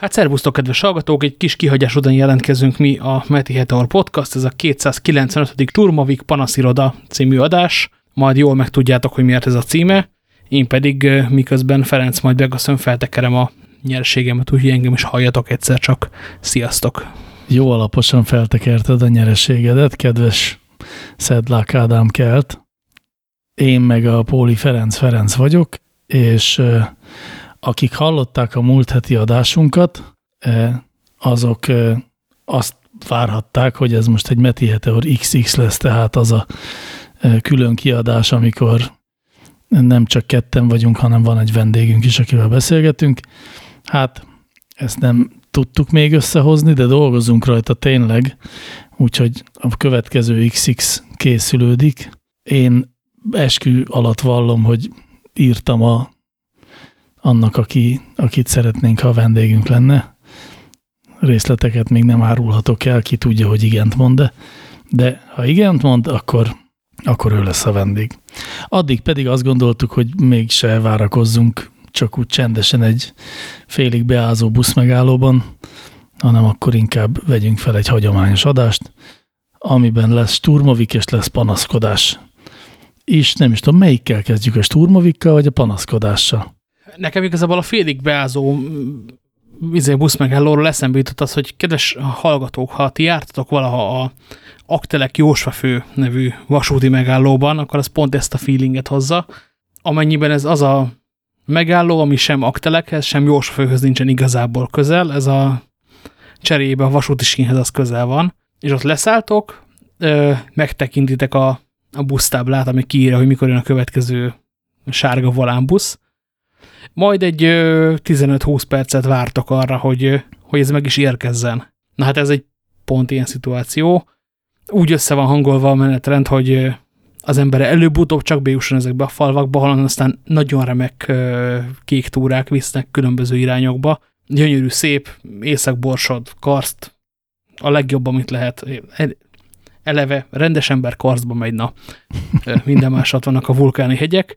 Hát szervusztok, kedves hallgatók! Egy kis kihagyás után jelentkezünk mi a Meti Heteor Podcast, ez a 295. Turmavik Panasziroda című adás. Majd jól megtudjátok, hogy miért ez a címe. Én pedig miközben Ferenc majd megköszön feltekerem a nyereségemet, úgyhogy engem is halljatok egyszer csak. Sziasztok! Jó alaposan feltekerted a nyereségedet, kedves Szedlák Ádám Kelt. Én meg a Póli Ferenc Ferenc vagyok, és akik hallották a múlt heti adásunkat, azok azt várhatták, hogy ez most egy Meti Heteor XX lesz, tehát az a külön kiadás, amikor nem csak ketten vagyunk, hanem van egy vendégünk is, akivel beszélgetünk. Hát ezt nem tudtuk még összehozni, de dolgozunk rajta tényleg, úgyhogy a következő XX készülődik. Én eskü alatt vallom, hogy írtam a annak, aki, akit szeretnénk, ha a vendégünk lenne. Részleteket még nem árulhatok el, ki tudja, hogy igent mond, de, de ha igent mond, akkor, akkor ő lesz a vendég. Addig pedig azt gondoltuk, hogy mégse várakozzunk csak úgy csendesen egy félig beázó buszmegállóban, hanem akkor inkább vegyünk fel egy hagyományos adást, amiben lesz sturmovik és lesz panaszkodás. És nem is tudom, melyikkel kezdjük a sturmovikkal, vagy a panaszkodással nekem igazából a félig beázó izé, busz megállóról eszembe jutott az, hogy kedves hallgatók, ha ti jártatok valaha a Aktelek Jósfafő nevű vasúti megállóban, akkor az pont ezt a feelinget hozza, amennyiben ez az a megálló, ami sem Aktelekhez, sem Jósfafőhöz nincsen igazából közel, ez a cserébe a vasúti sínhez az közel van, és ott leszálltok, megtekintitek a, a busztáblát, ami kiírja, hogy mikor jön a következő sárga volánbusz, majd egy 15-20 percet vártak arra, hogy, hogy ez meg is érkezzen. Na hát ez egy pont ilyen szituáció. Úgy össze van hangolva a menetrend, hogy az embere előbb-utóbb csak bejusson ezekbe a falvakba, hanem aztán nagyon remek kék túrák visznek különböző irányokba. Gyönyörű, szép, északborsod, karszt, a legjobb, amit lehet. Eleve rendes ember karsztba megy, na. Minden másat vannak a vulkáni hegyek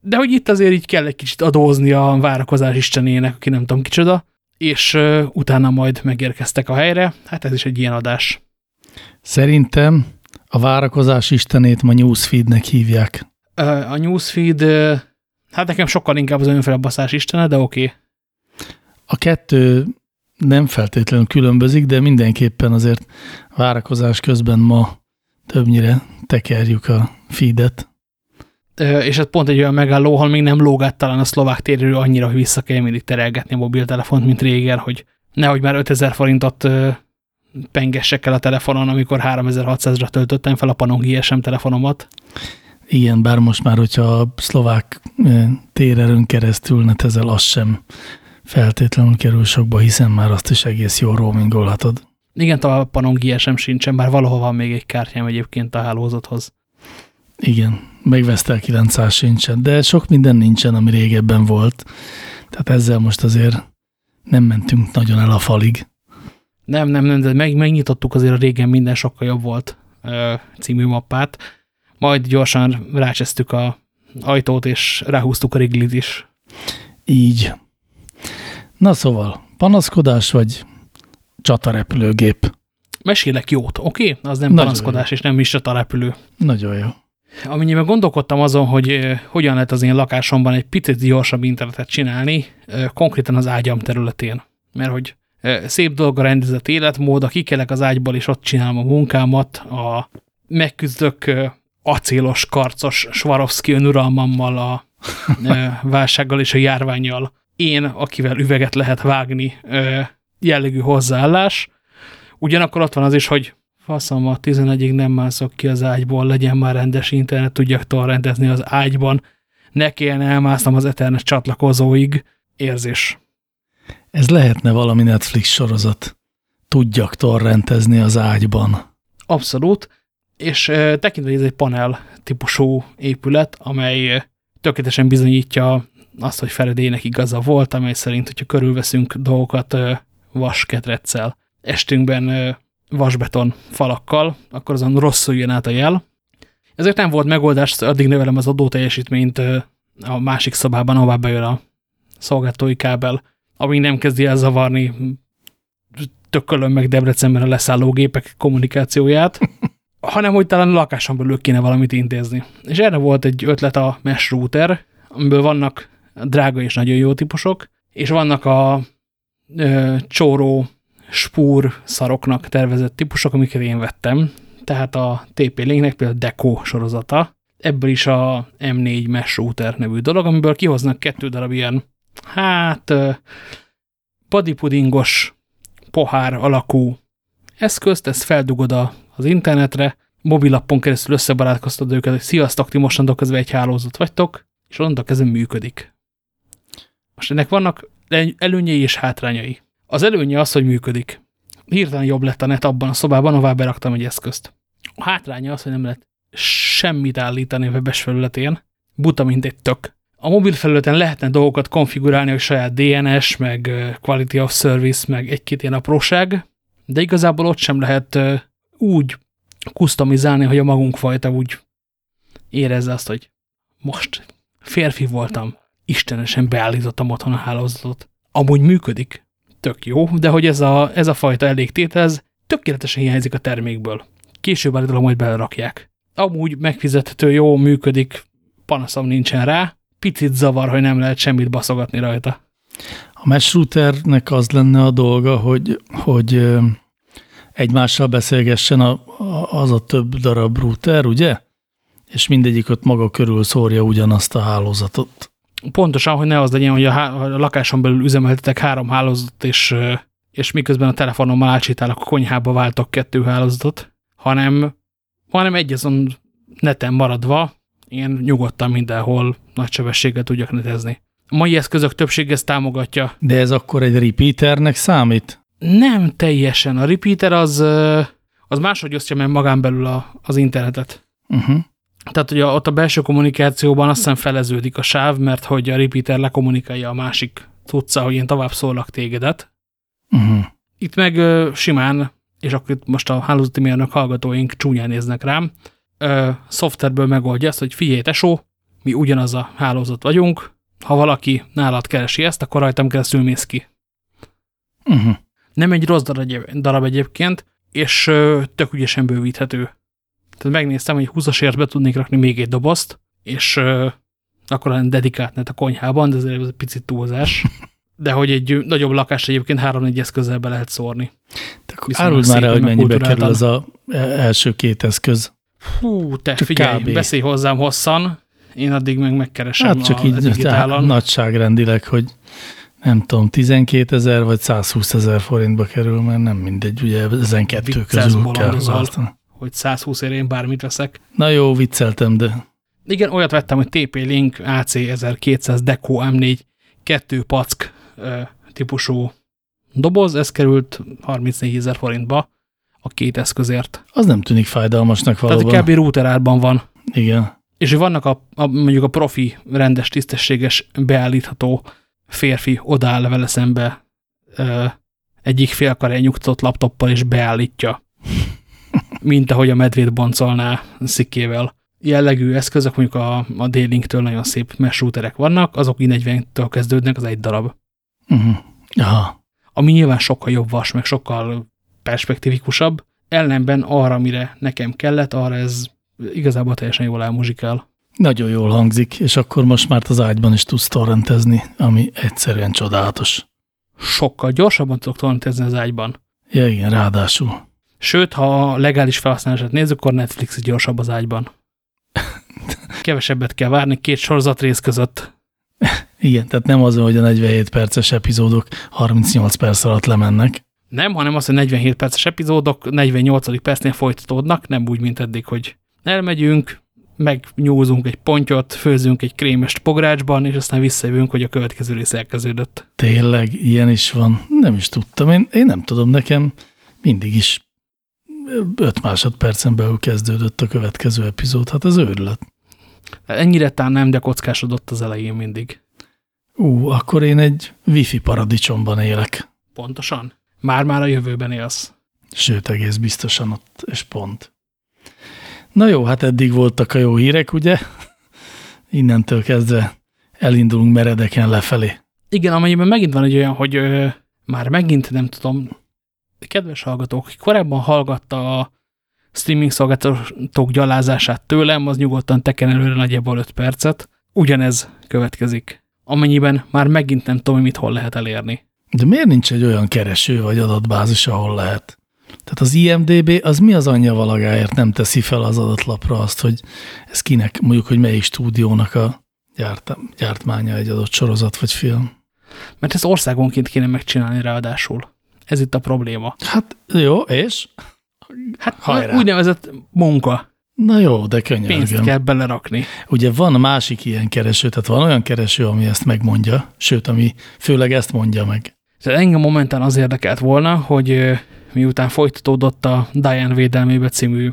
de hogy itt azért így kell egy kicsit adózni a várakozás istenének, aki nem tudom kicsoda, és uh, utána majd megérkeztek a helyre. Hát ez is egy ilyen adás. Szerintem a várakozás istenét ma newsfeednek hívják. Uh, a newsfeed, uh, hát nekem sokkal inkább az önfelbaszás istene, de oké. Okay. A kettő nem feltétlenül különbözik, de mindenképpen azért várakozás közben ma többnyire tekerjük a feedet és ez pont egy olyan megálló, ahol még nem lógát talán a szlovák térről annyira, hogy vissza kell mindig terelgetni a mobiltelefont, mint régen, hogy nehogy már 5000 forintot pengessek el a telefonon, amikor 3600-ra töltöttem fel a Panon GSM telefonomat. Igen, bár most már, hogyha a szlovák térerőn keresztül netezel, az sem feltétlenül kerül sokba, hiszen már azt is egész jól roamingolhatod. Igen, a Panon GSM sincsen, bár valahol van még egy kártyám egyébként a hálózathoz. Igen, meg Vestel 900 sincsen, de sok minden nincsen, ami régebben volt. Tehát ezzel most azért nem mentünk nagyon el a falig. Nem, nem, nem, de meg, megnyitottuk azért a régen minden sokkal jobb volt című mappát. Majd gyorsan rácsesztük a ajtót, és ráhúztuk a riglit is. Így. Na szóval, panaszkodás vagy csatarepülőgép? Mesélek jót, oké? Okay? Az nem Nagyon panaszkodás, jó. és nem is csatarepülő. Nagyon jó. Amennyiben gondolkodtam azon, hogy hogyan lehet az én lakásomban egy picit gyorsabb internetet csinálni, konkrétan az ágyam területén. Mert hogy szép dolga rendezett életmód, a kikelek az ágyból, és ott csinálom a munkámat, a megküzdök acélos, karcos Swarovski önuralmammal, a válsággal és a járványjal. Én, akivel üveget lehet vágni, jellegű hozzáállás. Ugyanakkor ott van az is, hogy faszom, a 11-ig nem mászok ki az ágyból, legyen már rendes internet, tudjak torrentezni az ágyban, ne kelljen elmásznom az Ethernet csatlakozóig, érzés. Ez lehetne valami Netflix sorozat. Tudjak torrentezni az ágyban. Abszolút, és tekintve, hogy ez egy panel típusú épület, amely tökéletesen bizonyítja azt, hogy Feredének igaza volt, amely szerint, hogyha körülveszünk dolgokat vasketreccel, estünkben vasbeton falakkal, akkor azon rosszul jön át a jel. Ezért nem volt megoldás, addig növelem az adóteljesítményt a másik szobában, ahová bejön a szolgáltatói kábel. amíg nem kezdi el zavarni tökölön meg Debrecenben a leszállógépek kommunikációját, hanem hogy talán a lakáson belül kéne valamit intézni. És erre volt egy ötlet a mesh router, amiből vannak drága és nagyon jó típusok, és vannak a ö, csóró spúr szaroknak tervezett típusok, amiket én vettem. Tehát a TP-Linknek például Deco sorozata, ebből is a M4 Mesh Router nevű dolog, amiből kihoznak kettő darab ilyen, hát padipudingos pohár alakú eszközt, ezt feldugod a, az internetre, mobilappon keresztül összebarátkoztad őket, hogy sziasztok, ti mostantól közben egy hálózat vagytok, és onnantól kezdve működik. Most ennek vannak előnyei és hátrányai. Az előnye az, hogy működik. Hirtelen jobb lett a net abban a szobában, ahová beraktam egy eszközt. A hátránya az, hogy nem lehet semmit állítani a webes felületén, buta, mint egy tök. A mobil felületen lehetne dolgokat konfigurálni, hogy saját DNS, meg Quality of Service, meg egy-két ilyen apróság, de igazából ott sem lehet úgy customizálni, hogy a magunk fajta úgy érezze azt, hogy most férfi voltam, istenesen beállítottam otthon a hálózatot. Amúgy működik, tök jó, de hogy ez a, ez a fajta elégtétel, ez tökéletesen hiányzik a termékből. Később állítólag majd belerakják. Amúgy megfizethető, jó, működik, panaszom nincsen rá, picit zavar, hogy nem lehet semmit baszogatni rajta. A mesh routernek az lenne a dolga, hogy, hogy egymással beszélgessen a, az a több darab router, ugye? És mindegyik ott maga körül szórja ugyanazt a hálózatot. Pontosan, hogy ne az legyen, hogy a, a lakáson belül üzemeltetek három hálózatot, és, és miközben a telefonommal átsétálok a konyhába váltok kettő hálózatot, hanem, hanem egy azon neten maradva, én nyugodtan mindenhol nagy sebességgel tudjak netezni. A mai eszközök többsége ezt támogatja. De ez akkor egy repeaternek számít? Nem teljesen. A repeater az, az máshogy osztja meg magán belül a, az internetet. Uh -huh. Tehát, hogy a, ott a belső kommunikációban azt hiszem feleződik a sáv, mert hogy a repeater lekommunikálja a másik tudca, hogy én tovább szólak tégedet. Uh -huh. Itt meg ö, simán, és akkor itt most a hálózati mérnök hallgatóink csúnyán néznek rám, ö, szoftverből megoldja ezt, hogy figyelj, tesó, mi ugyanaz a hálózat vagyunk, ha valaki nálad keresi ezt, akkor rajtam keresztül mész ki. Uh -huh. Nem egy rossz darab, darab egyébként, és ö, tök ügyesen bővíthető. Tehát megnéztem, hogy 20-asért be tudnék rakni még egy dobozt, és ö, akkor lenne dedikált net a konyhában, de ez egy picit túlzás. De hogy egy nagyobb lakás egyébként három-négy eszközzel be lehet szórni. Áruld már el, hogy mennyibe kerül az a e- első két eszköz. Hú, te csak figyelj, kb. beszélj hozzám hosszan, én addig meg megkeresem hát csak a így digitálon. nagyságrendileg, hogy nem tudom, 12 ezer vagy 120 ezer forintba kerül, mert nem mindegy, ugye ezen kettő Vicces közül kell választani. Hogy 120 ér én bármit veszek. Na jó, vicceltem, de... Igen, olyat vettem, hogy TP-Link AC1200 Deco M4 kettő pack típusú doboz, ez került 34 ezer forintba a két eszközért. Az nem tűnik fájdalmasnak valóban. Tehát kb. router árban van. Igen. És vannak a, a, mondjuk a profi, rendes, tisztességes, beállítható férfi odáll vele szembe ö, egyik félkaré nyugtatott laptoppal és beállítja. Mint ahogy a medvét boncolná szikével. Jellegű eszközök, mondjuk a, a D-Linktől nagyon szép mesh routerek vannak, azok i40-től kezdődnek, az egy darab. Uh -huh. Aha. Ami nyilván sokkal jobb vas, meg sokkal perspektívikusabb, ellenben arra, amire nekem kellett, arra ez igazából teljesen jól elmuzsikál. Nagyon jól hangzik, és akkor most már az ágyban is tudsz torrentezni, ami egyszerűen csodálatos. Sokkal gyorsabban tudok torrentezni az ágyban. Ja, igen, ráadásul. Sőt, ha a legális felhasználását nézzük, akkor Netflix gyorsabb az ágyban. Kevesebbet kell várni két sorozat rész között. Igen, tehát nem az, hogy a 47 perces epizódok 38 perc alatt lemennek. Nem, hanem az, hogy 47 perces epizódok 48. percnél folytatódnak, nem úgy, mint eddig, hogy elmegyünk, megnyúzunk egy pontyot, főzünk egy krémest pográcsban, és aztán visszajövünk, hogy a következő rész elkezdődött. Tényleg, ilyen is van. Nem is tudtam. Én, én nem tudom, nekem mindig is 5 másodpercen belül kezdődött a következő epizód. Hát az őrület. Ennyire tán nem, de kockásodott az elején mindig. Ú, akkor én egy wifi paradicsomban élek. Pontosan? Már-már a jövőben élsz. Sőt, egész biztosan ott, és pont. Na jó, hát eddig voltak a jó hírek, ugye? Innentől kezdve elindulunk meredeken lefelé. Igen, amennyiben megint van egy olyan, hogy ö, már megint nem tudom, kedves hallgatók, aki korábban hallgatta a streaming szolgáltatók gyalázását tőlem, az nyugodtan teken előre nagyjából 5 percet. Ugyanez következik. Amennyiben már megint nem tudom, mit hol lehet elérni. De miért nincs egy olyan kereső vagy adatbázis, ahol lehet? Tehát az IMDB az mi az anyja valagáért nem teszi fel az adatlapra azt, hogy ez kinek, mondjuk, hogy melyik stúdiónak a gyárt, gyártmánya egy adott sorozat vagy film? Mert ezt országonként kéne megcsinálni ráadásul. Ez itt a probléma. Hát jó, és? Hát Hajrá. úgynevezett munka. Na jó, de könnyen. Pénzt kell belerakni. Ugye van másik ilyen kereső, tehát van olyan kereső, ami ezt megmondja, sőt, ami főleg ezt mondja meg. Tehát engem momentán az érdekelt volna, hogy miután folytatódott a Diane védelmébe című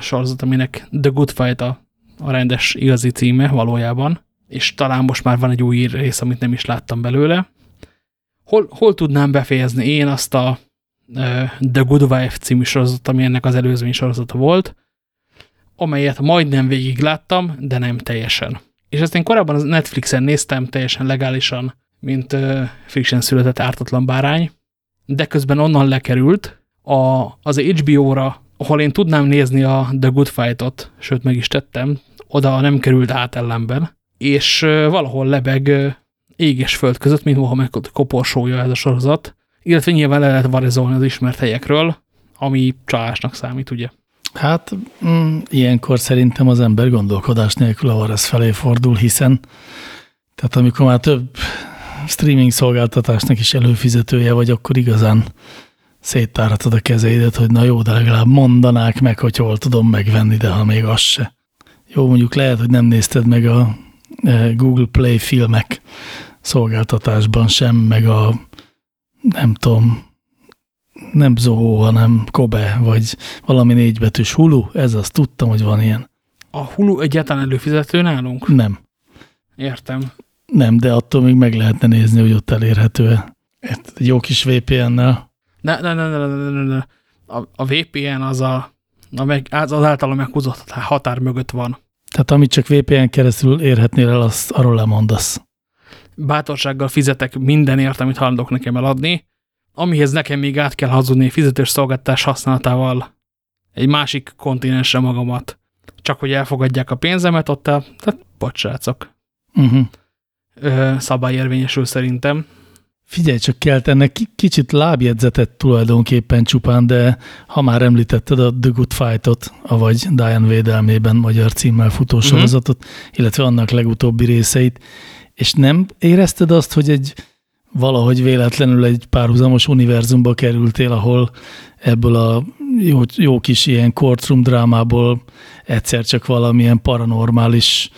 sorozat, aminek The Good Fight a, a rendes igazi címe valójában, és talán most már van egy új rész, amit nem is láttam belőle. Hol, hol tudnám befejezni én azt a The Good Wife című sorozat, ami ennek az előzmény sorozata volt, amelyet majdnem végig láttam, de nem teljesen. És ezt én korábban az Netflixen néztem teljesen legálisan, mint uh, friction született ártatlan bárány, de közben onnan lekerült a, az HBO-ra, ahol én tudnám nézni a The Good Fight-ot, sőt meg is tettem, oda nem került át ellenben, és uh, valahol lebeg ég föld között, mint Mohamed koporsója ez a sorozat, illetve nyilván le lehet varezolni az ismert helyekről, ami csalásnak számít, ugye? Hát mm, ilyenkor szerintem az ember gondolkodás nélkül a Varez felé fordul, hiszen tehát amikor már több streaming szolgáltatásnak is előfizetője vagy, akkor igazán széttárhatod a kezeidet, hogy na jó, de legalább mondanák meg, hogy hol tudom megvenni, de ha még az se. Jó, mondjuk lehet, hogy nem nézted meg a Google Play filmek szolgáltatásban sem, meg a nem tudom, nem Zoho, hanem Kobe, vagy valami négybetűs Hulu, ez azt tudtam, hogy van ilyen. A Hulu egyáltalán előfizető nálunk? Nem. Értem. Nem, de attól még meg lehetne nézni, hogy ott elérhető-e. Egy jó kis VPN-nel. Ne, ne, ne, ne, ne, ne, ne. A, a VPN az a, a meg, az, az általam meghúzott határ mögött van. Tehát amit csak VPN keresztül érhetnél el, azt arról lemondasz. Bátorsággal fizetek mindenért, amit hajlandok nekem eladni, amihez nekem még át kell hazudni fizetős szolgáltatás használatával egy másik kontinensre magamat. Csak hogy elfogadják a pénzemet, ott a, tehát bocsrácok. Uh mhm. -huh szabályérvényesül szerintem. Figyelj, csak kell ennek kicsit lábjegyzetet tulajdonképpen csupán, de ha már említetted a The Good Fight-ot, avagy Diane védelmében magyar címmel futó mhm. sorozatot, uh -huh. illetve annak legutóbbi részeit, és nem érezted azt, hogy egy valahogy véletlenül egy párhuzamos univerzumba kerültél, ahol ebből a jó, jó kis ilyen courtroom drámából egyszer csak valamilyen paranormális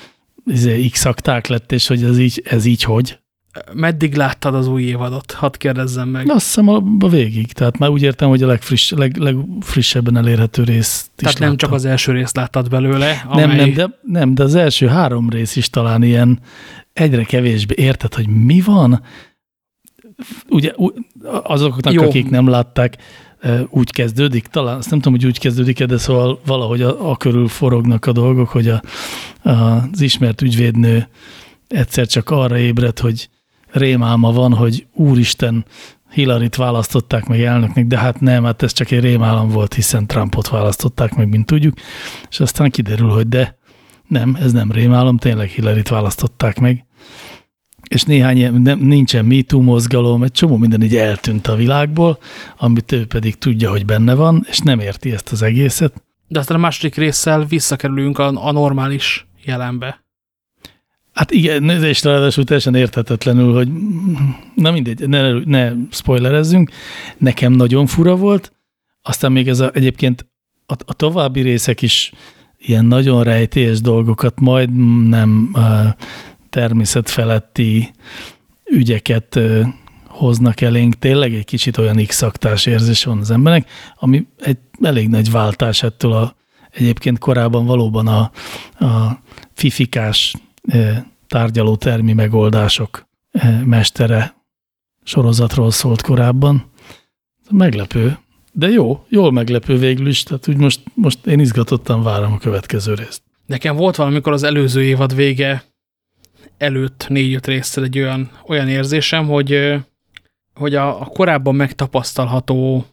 Izé, x lett, és hogy ez így, ez így hogy? Meddig láttad az új évadot? Hadd kérdezzem meg. Azt hiszem a, a végig. Tehát már úgy értem, hogy a legfriss, leg, legfrissebben elérhető részt Tehát is nem láttam. csak az első részt láttad belőle? Amely... Nem, nem de, nem, de az első három rész is talán ilyen egyre kevésbé érted, hogy mi van. Ugye azoknak, Jó. akik nem látták, úgy kezdődik, talán azt nem tudom, hogy úgy kezdődik de szóval valahogy a, a körül forognak a dolgok, hogy a, a, az ismert ügyvédnő egyszer csak arra ébred, hogy rémálma van, hogy úristen, Hillary-t választották meg elnöknek, de hát nem, hát ez csak egy rémálom volt, hiszen Trumpot választották meg, mint tudjuk, és aztán kiderül, hogy de nem, ez nem rémálom, tényleg Hillary-t választották meg és néhány, nem, nincsen MeToo mozgalom, egy csomó minden így eltűnt a világból, amit ő pedig tudja, hogy benne van, és nem érti ezt az egészet. De aztán a második résszel visszakerülünk a, a normális jelenbe. Hát igen, és ráadásul teljesen érthetetlenül, hogy na mindegy, ne, ne spoilerezzünk, nekem nagyon fura volt, aztán még ez a, egyébként a, a további részek is ilyen nagyon rejtélyes dolgokat majd nem természetfeletti ügyeket hoznak elénk, tényleg egy kicsit olyan x érzés van az embernek, ami egy elég nagy váltás ettől a egyébként korábban valóban a, a fifikás tárgyaló termi megoldások mestere sorozatról szólt korábban. Meglepő, de jó, jól meglepő végül is, tehát úgy most, most én izgatottan várom a következő részt. Nekem volt valamikor az előző évad vége előtt négy-öt részsel egy olyan, olyan érzésem, hogy, hogy a, a korábban megtapasztalható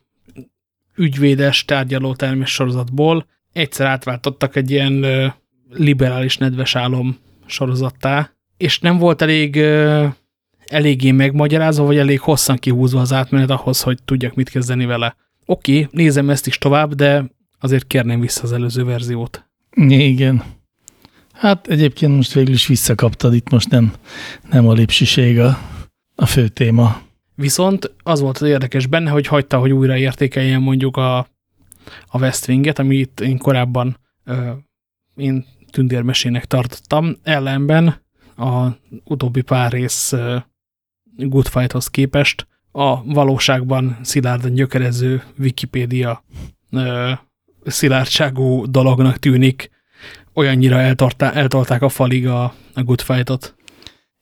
ügyvédes tárgyaló termés sorozatból egyszer átváltottak egy ilyen liberális nedves álom sorozattá, és nem volt elég eléggé megmagyarázva, vagy elég hosszan kihúzva az átmenet ahhoz, hogy tudjak mit kezdeni vele. Oké, okay, nézem ezt is tovább, de azért kérném vissza az előző verziót. Igen. Hát egyébként most végül is visszakaptad, itt most nem, nem a lipsiség a, a fő téma. Viszont az volt az érdekes benne, hogy hagyta, hogy újra értékeljen mondjuk a, a West Wing-et, amit én korábban ö, én tündérmesének tartottam. Ellenben a utóbbi pár rész Good Fight-hoz képest a valóságban szilárdan gyökerező Wikipédia szilárdságú dolognak tűnik, olyannyira eltolták a falig a, a Good Fight-ot.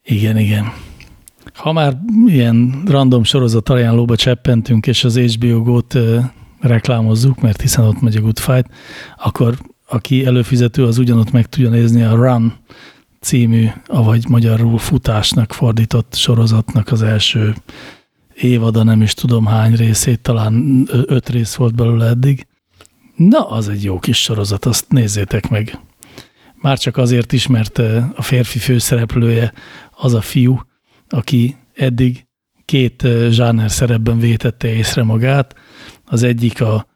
Igen, igen. Ha már ilyen random sorozat ajánlóba cseppentünk, és az HBO Go-t reklámozzuk, mert hiszen ott megy a Good Fight, akkor aki előfizető, az ugyanott meg tudja nézni a Run című, avagy magyarul futásnak fordított sorozatnak az első évada, nem is tudom hány részét, talán öt rész volt belőle eddig. Na, az egy jó kis sorozat, azt nézzétek meg. Már csak azért is, mert a férfi főszereplője az a fiú, aki eddig két zsáner szerepben vétette észre magát. Az egyik a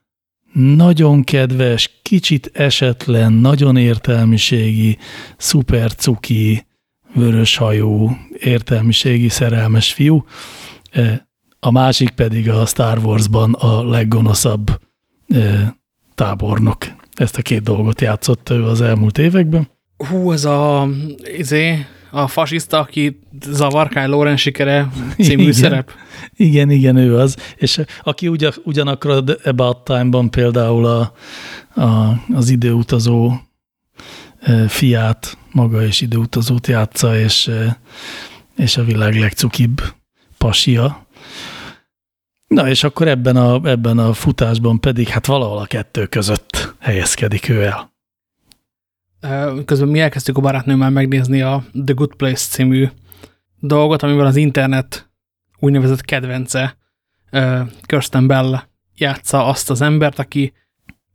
nagyon kedves, kicsit esetlen, nagyon értelmiségi, szuper cuki, vöröshajú, értelmiségi, szerelmes fiú. A másik pedig a Star Warsban a leggonoszabb tábornok. Ezt a két dolgot játszott ő az elmúlt években. Hú, ez a, izé, a fasiszta, aki Zavarkány Loren sikere című igen, szerep. Igen, igen, ő az. És aki ugyan, ugyanakkor a About Time-ban például a, a, az időutazó fiát, maga és időutazót játsza, és, és a világ legcukibb pasia. Na, és akkor ebben a, ebben a futásban pedig hát valahol a kettő között helyezkedik ő el. Közben mi elkezdtük a barátnőmmel megnézni a The Good Place című dolgot, amivel az internet úgynevezett kedvence Kirsten Bell játsza azt az embert, aki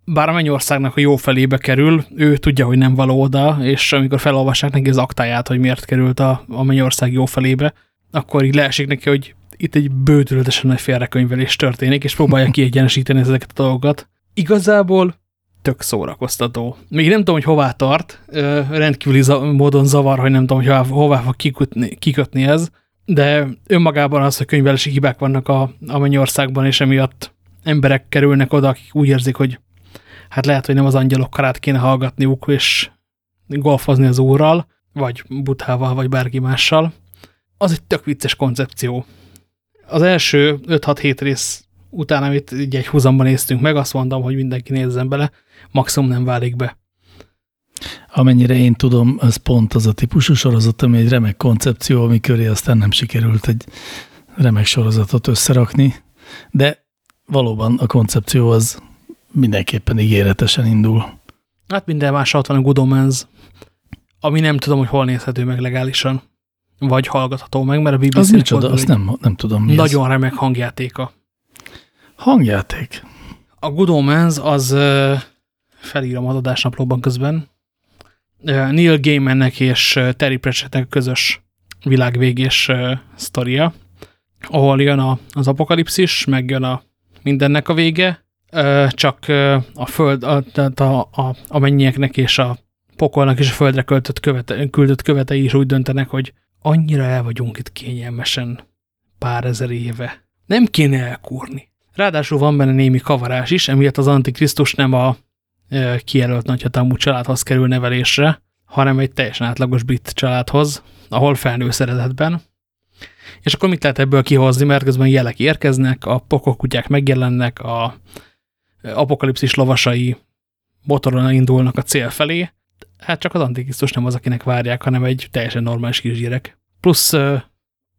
bár a mennyországnak a jó felébe kerül, ő tudja, hogy nem való oda, és amikor felolvassák neki az aktáját, hogy miért került a, a mennyország jó felébe, akkor így leesik neki, hogy itt egy bődületesen nagy félrekönyvelés történik, és próbálja kiegyenesíteni ezeket a dolgokat. Igazából tök szórakoztató. Még nem tudom, hogy hová tart, rendkívüli módon zavar, hogy nem tudom, hogy hová, fog kikötni, kikötni ez, de önmagában az, hogy könyvelési hibák vannak a, a Mennyországban, és emiatt emberek kerülnek oda, akik úgy érzik, hogy hát lehet, hogy nem az angyalok karát kéne hallgatniuk, és golfozni az úrral, vagy buthával, vagy bárki mással. Az egy tök vicces koncepció. Az első 5-6-7 rész után, amit így egy húzamban néztünk meg, azt mondom, hogy mindenki nézzen bele, maximum nem válik be. Amennyire én tudom, az pont az a típusú sorozat, ami egy remek koncepció, ami köré aztán nem sikerült egy remek sorozatot összerakni, de valóban a koncepció az mindenképpen ígéretesen indul. Hát minden más ott van a Good Omens, ami nem tudom, hogy hol nézhető meg legálisan, vagy hallgatható meg, mert a BBC Az micsoda, azt nem, nem tudom mi Nagyon ez. remek hangjátéka. Hangjáték? A Good Omens az felírom az adásnaplóban közben. Neil Gaimannek és Terry Pratchettnek közös világvégés sztoria, ahol jön a, az apokalipszis, meg jön a mindennek a vége, csak a föld, a, a, a, a mennyieknek és a pokolnak és a földre költött követe, küldött követei is úgy döntenek, hogy annyira el vagyunk itt kényelmesen pár ezer éve. Nem kéne elkúrni. Ráadásul van benne némi kavarás is, emiatt az Antikrisztus nem a kijelölt nagyhatalmú családhoz kerül nevelésre, hanem egy teljesen átlagos brit családhoz, ahol felnő szeretetben. És akkor mit lehet ebből kihozni, mert közben jelek érkeznek, a pokokutyák megjelennek, a apokalipszis lovasai motoron indulnak a cél felé, hát csak az Antikrisztus nem az, akinek várják, hanem egy teljesen normális kisgyerek. Plusz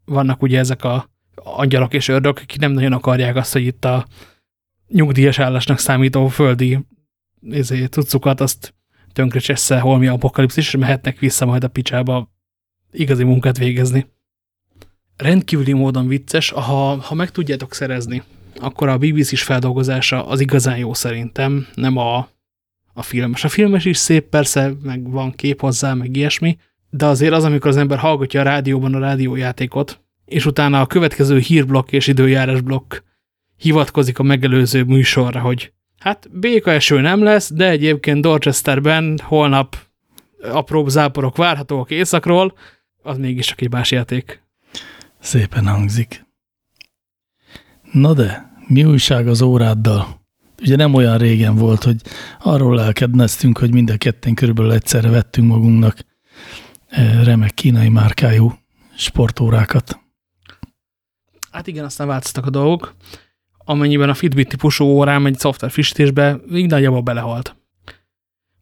vannak ugye ezek a angyalok és ördög, akik nem nagyon akarják azt, hogy itt a nyugdíjas állásnak számító földi ezért, cuccukat, azt tönkre csessze holmi apokalipszis, és mehetnek vissza majd a picsába igazi munkát végezni. Rendkívüli módon vicces, ha, ha meg tudjátok szerezni, akkor a BBC-s feldolgozása az igazán jó szerintem, nem a, a filmes. A filmes is szép, persze, meg van kép hozzá, meg ilyesmi, de azért az, amikor az ember hallgatja a rádióban a rádiójátékot, és utána a következő hírblokk és időjárás blokk hivatkozik a megelőző műsorra, hogy hát béka eső nem lesz, de egyébként Dorchesterben holnap apróbb záporok várhatóak északról, az mégis csak egy más játék. Szépen hangzik. Na de, mi újság az óráddal? Ugye nem olyan régen volt, hogy arról elkedneztünk, hogy mind a ketten körülbelül egyszerre vettünk magunknak eh, remek kínai márkájú sportórákat. Hát igen, aztán változtak a dolgok. Amennyiben a Fitbit típusú órám egy szoftver frissítésbe így nagyjából belehalt.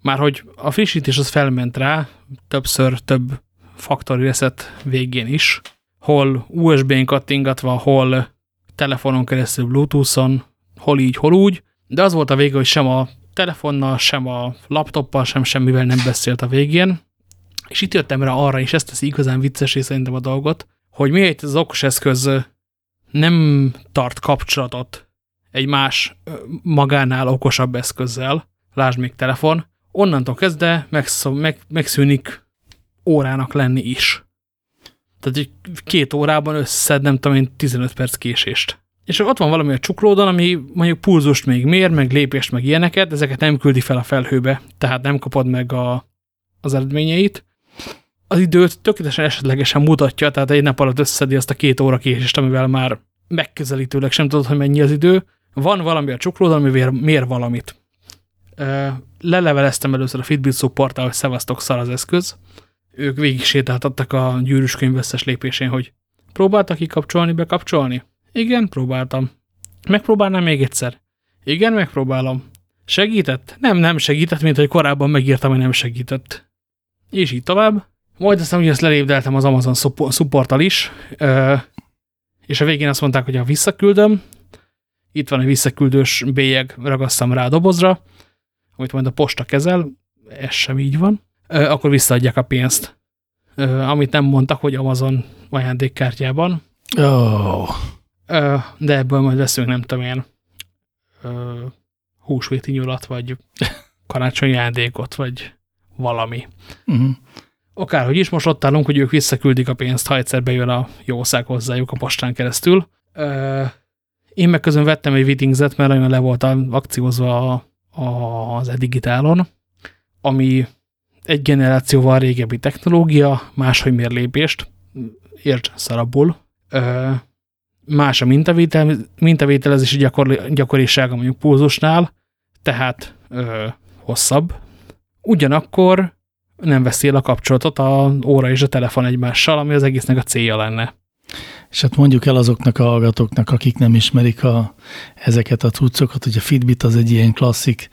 Már hogy a frissítés az felment rá, többször több factory reset végén is, hol USB-n kattingatva, hol telefonon keresztül Bluetooth-on, hol így, hol úgy, de az volt a vége, hogy sem a telefonnal, sem a laptoppal, sem semmivel nem beszélt a végén, és itt jöttem rá arra, és ezt teszi igazán viccesé szerintem a dolgot, hogy miért az okos eszköz nem tart kapcsolatot egy más magánál okosabb eszközzel, lásd még telefon, onnantól kezdve meg, megszűnik órának lenni is. Tehát egy két órában összed, nem tudom én, 15 perc késést. És ott van valami a csuklódon, ami mondjuk pulzust még mér, meg lépést, meg ilyeneket, ezeket nem küldi fel a felhőbe, tehát nem kapod meg a, az eredményeit. Az időt tökéletesen esetlegesen mutatja, tehát egy nap alatt összedi azt a két óra késést, amivel már megközelítőleg sem tudod, hogy mennyi az idő. Van valami a csuklódon, ami mér valamit. Leleveleztem először a Fitbit supportál, hogy szevasztok szar az eszköz, ők végig sétáltattak a gyűrűs összes lépésén, hogy próbáltak kikapcsolni, bekapcsolni? Igen, próbáltam. Megpróbálnám még egyszer? Igen, megpróbálom. Segített? Nem, nem segített, mint hogy korábban megírtam, hogy nem segített. És így tovább. Majd aztán ugye ezt lelépdeltem az Amazon supporttal is, és a végén azt mondták, hogy ha visszaküldöm, itt van egy visszaküldős bélyeg, ragasszam rá a dobozra, amit majd a posta kezel, ez sem így van akkor visszaadják a pénzt. Amit nem mondtak, hogy Amazon ajándékkártyában. Oh. De ebből majd veszünk, nem tudom én, húsvéti nyulat, vagy karácsonyi ajándékot, vagy valami. Uh -huh. Akárhogy is, most ott állunk, hogy ők visszaküldik a pénzt, ha egyszer bejön a jószág hozzájuk a postán keresztül. Én meg közön vettem egy Wittingzet, mert nagyon le voltam akciózva a, az e-digitálon, ami egy generációval régebbi technológia, máshogy mér lépést, érts szarabból. Más a mintavétel, mintavételezési gyakor, gyakorisága mondjuk pulzusnál, tehát ö, hosszabb. Ugyanakkor nem veszi el a kapcsolatot a óra és a telefon egymással, ami az egésznek a célja lenne. És hát mondjuk el azoknak a hallgatóknak, akik nem ismerik a, ezeket a cuccokat, hogy a Fitbit az egy ilyen klasszik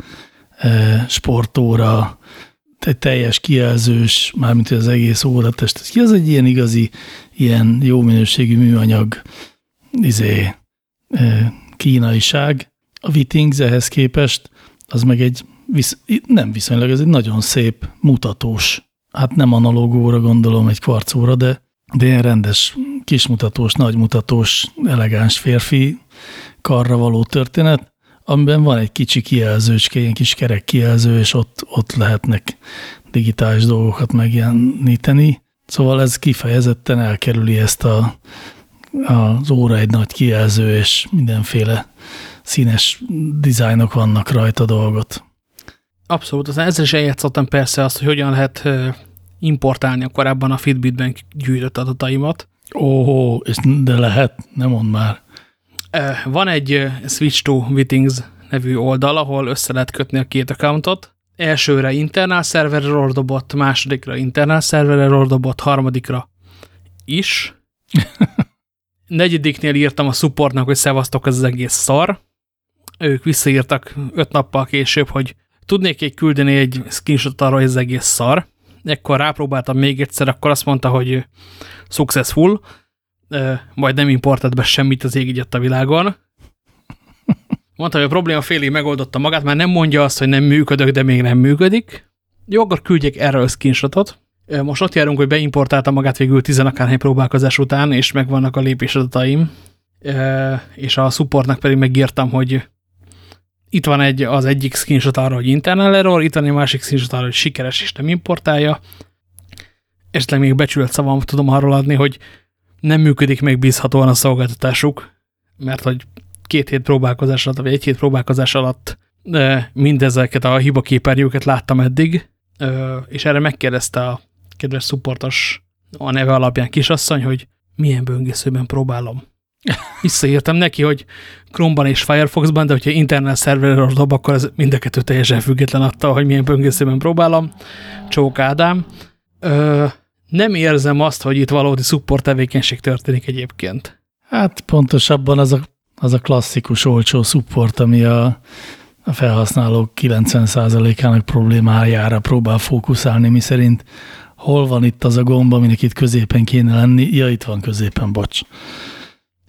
e, sportóra, egy teljes kijelzős, mármint az egész óratest. Az egy ilyen igazi, ilyen jó minőségű műanyag izé, e, kínaiság. A Wittings ehhez képest, az meg egy, visz, nem viszonylag, ez egy nagyon szép, mutatós, hát nem analóg óra gondolom, egy kvarcóra, de, de ilyen rendes, kismutatós, nagymutatós, elegáns férfi karra való történet, amiben van egy kicsi kijelzőcske, ilyen kis kerek kijelző, és ott, ott lehetnek digitális dolgokat megjeleníteni. Szóval ez kifejezetten elkerüli ezt a, az óra egy nagy kijelző, és mindenféle színes dizájnok vannak rajta dolgot. Abszolút, aztán ezzel is eljátszottam persze azt, hogy hogyan lehet importálni a korábban a Fitbitben gyűjtött adataimat. Ó, és de lehet, nem mond már. Van egy Switch to Wittings nevű oldal, ahol össze lehet kötni a két accountot. Elsőre internál szerver error dobott, másodikra internál szerver error dobott, harmadikra is. Negyediknél írtam a supportnak, hogy szevasztok, ez az egész szar. Ők visszaírtak öt nappal később, hogy tudnék egy küldeni egy screenshot arra, hogy ez egész szar. Ekkor rápróbáltam még egyszer, akkor azt mondta, hogy successful, majd nem importált be semmit az ég a világon. Mondta, hogy a probléma félig megoldotta magát, már nem mondja azt, hogy nem működök, de még nem működik. Jó, akkor küldjék erről a screenshotot. Most ott járunk, hogy beimportálta magát végül tizenakárhány próbálkozás után, és megvannak a lépésadataim, és a supportnak pedig megírtam, hogy itt van egy, az egyik screenshot arra, hogy internal error, itt van egy másik screenshot arra, hogy sikeres és nem importálja. Esetleg még becsület szavam tudom arról adni, hogy nem működik megbízhatóan a szolgáltatásuk, mert hogy két hét próbálkozás alatt, vagy egy hét próbálkozás alatt mindezeket a hibaképernyőket láttam eddig, és erre megkérdezte a kedves szupportos a neve alapján kisasszony, hogy milyen böngészőben próbálom. Visszaírtam neki, hogy Chrome-ban és Firefox-ban, de hogyha internet szerver dob, akkor ez mind a kettő teljesen független attól, hogy milyen böngészőben próbálom. Csók Ádám. Ö, nem érzem azt, hogy itt valódi support tevékenység történik egyébként. Hát pontosabban az a, az a klasszikus olcsó support, ami a, a felhasználók 90%-ának problémájára próbál fókuszálni, mi szerint hol van itt az a gomba, aminek itt középen kéne lenni, ja, itt van középen, bocs.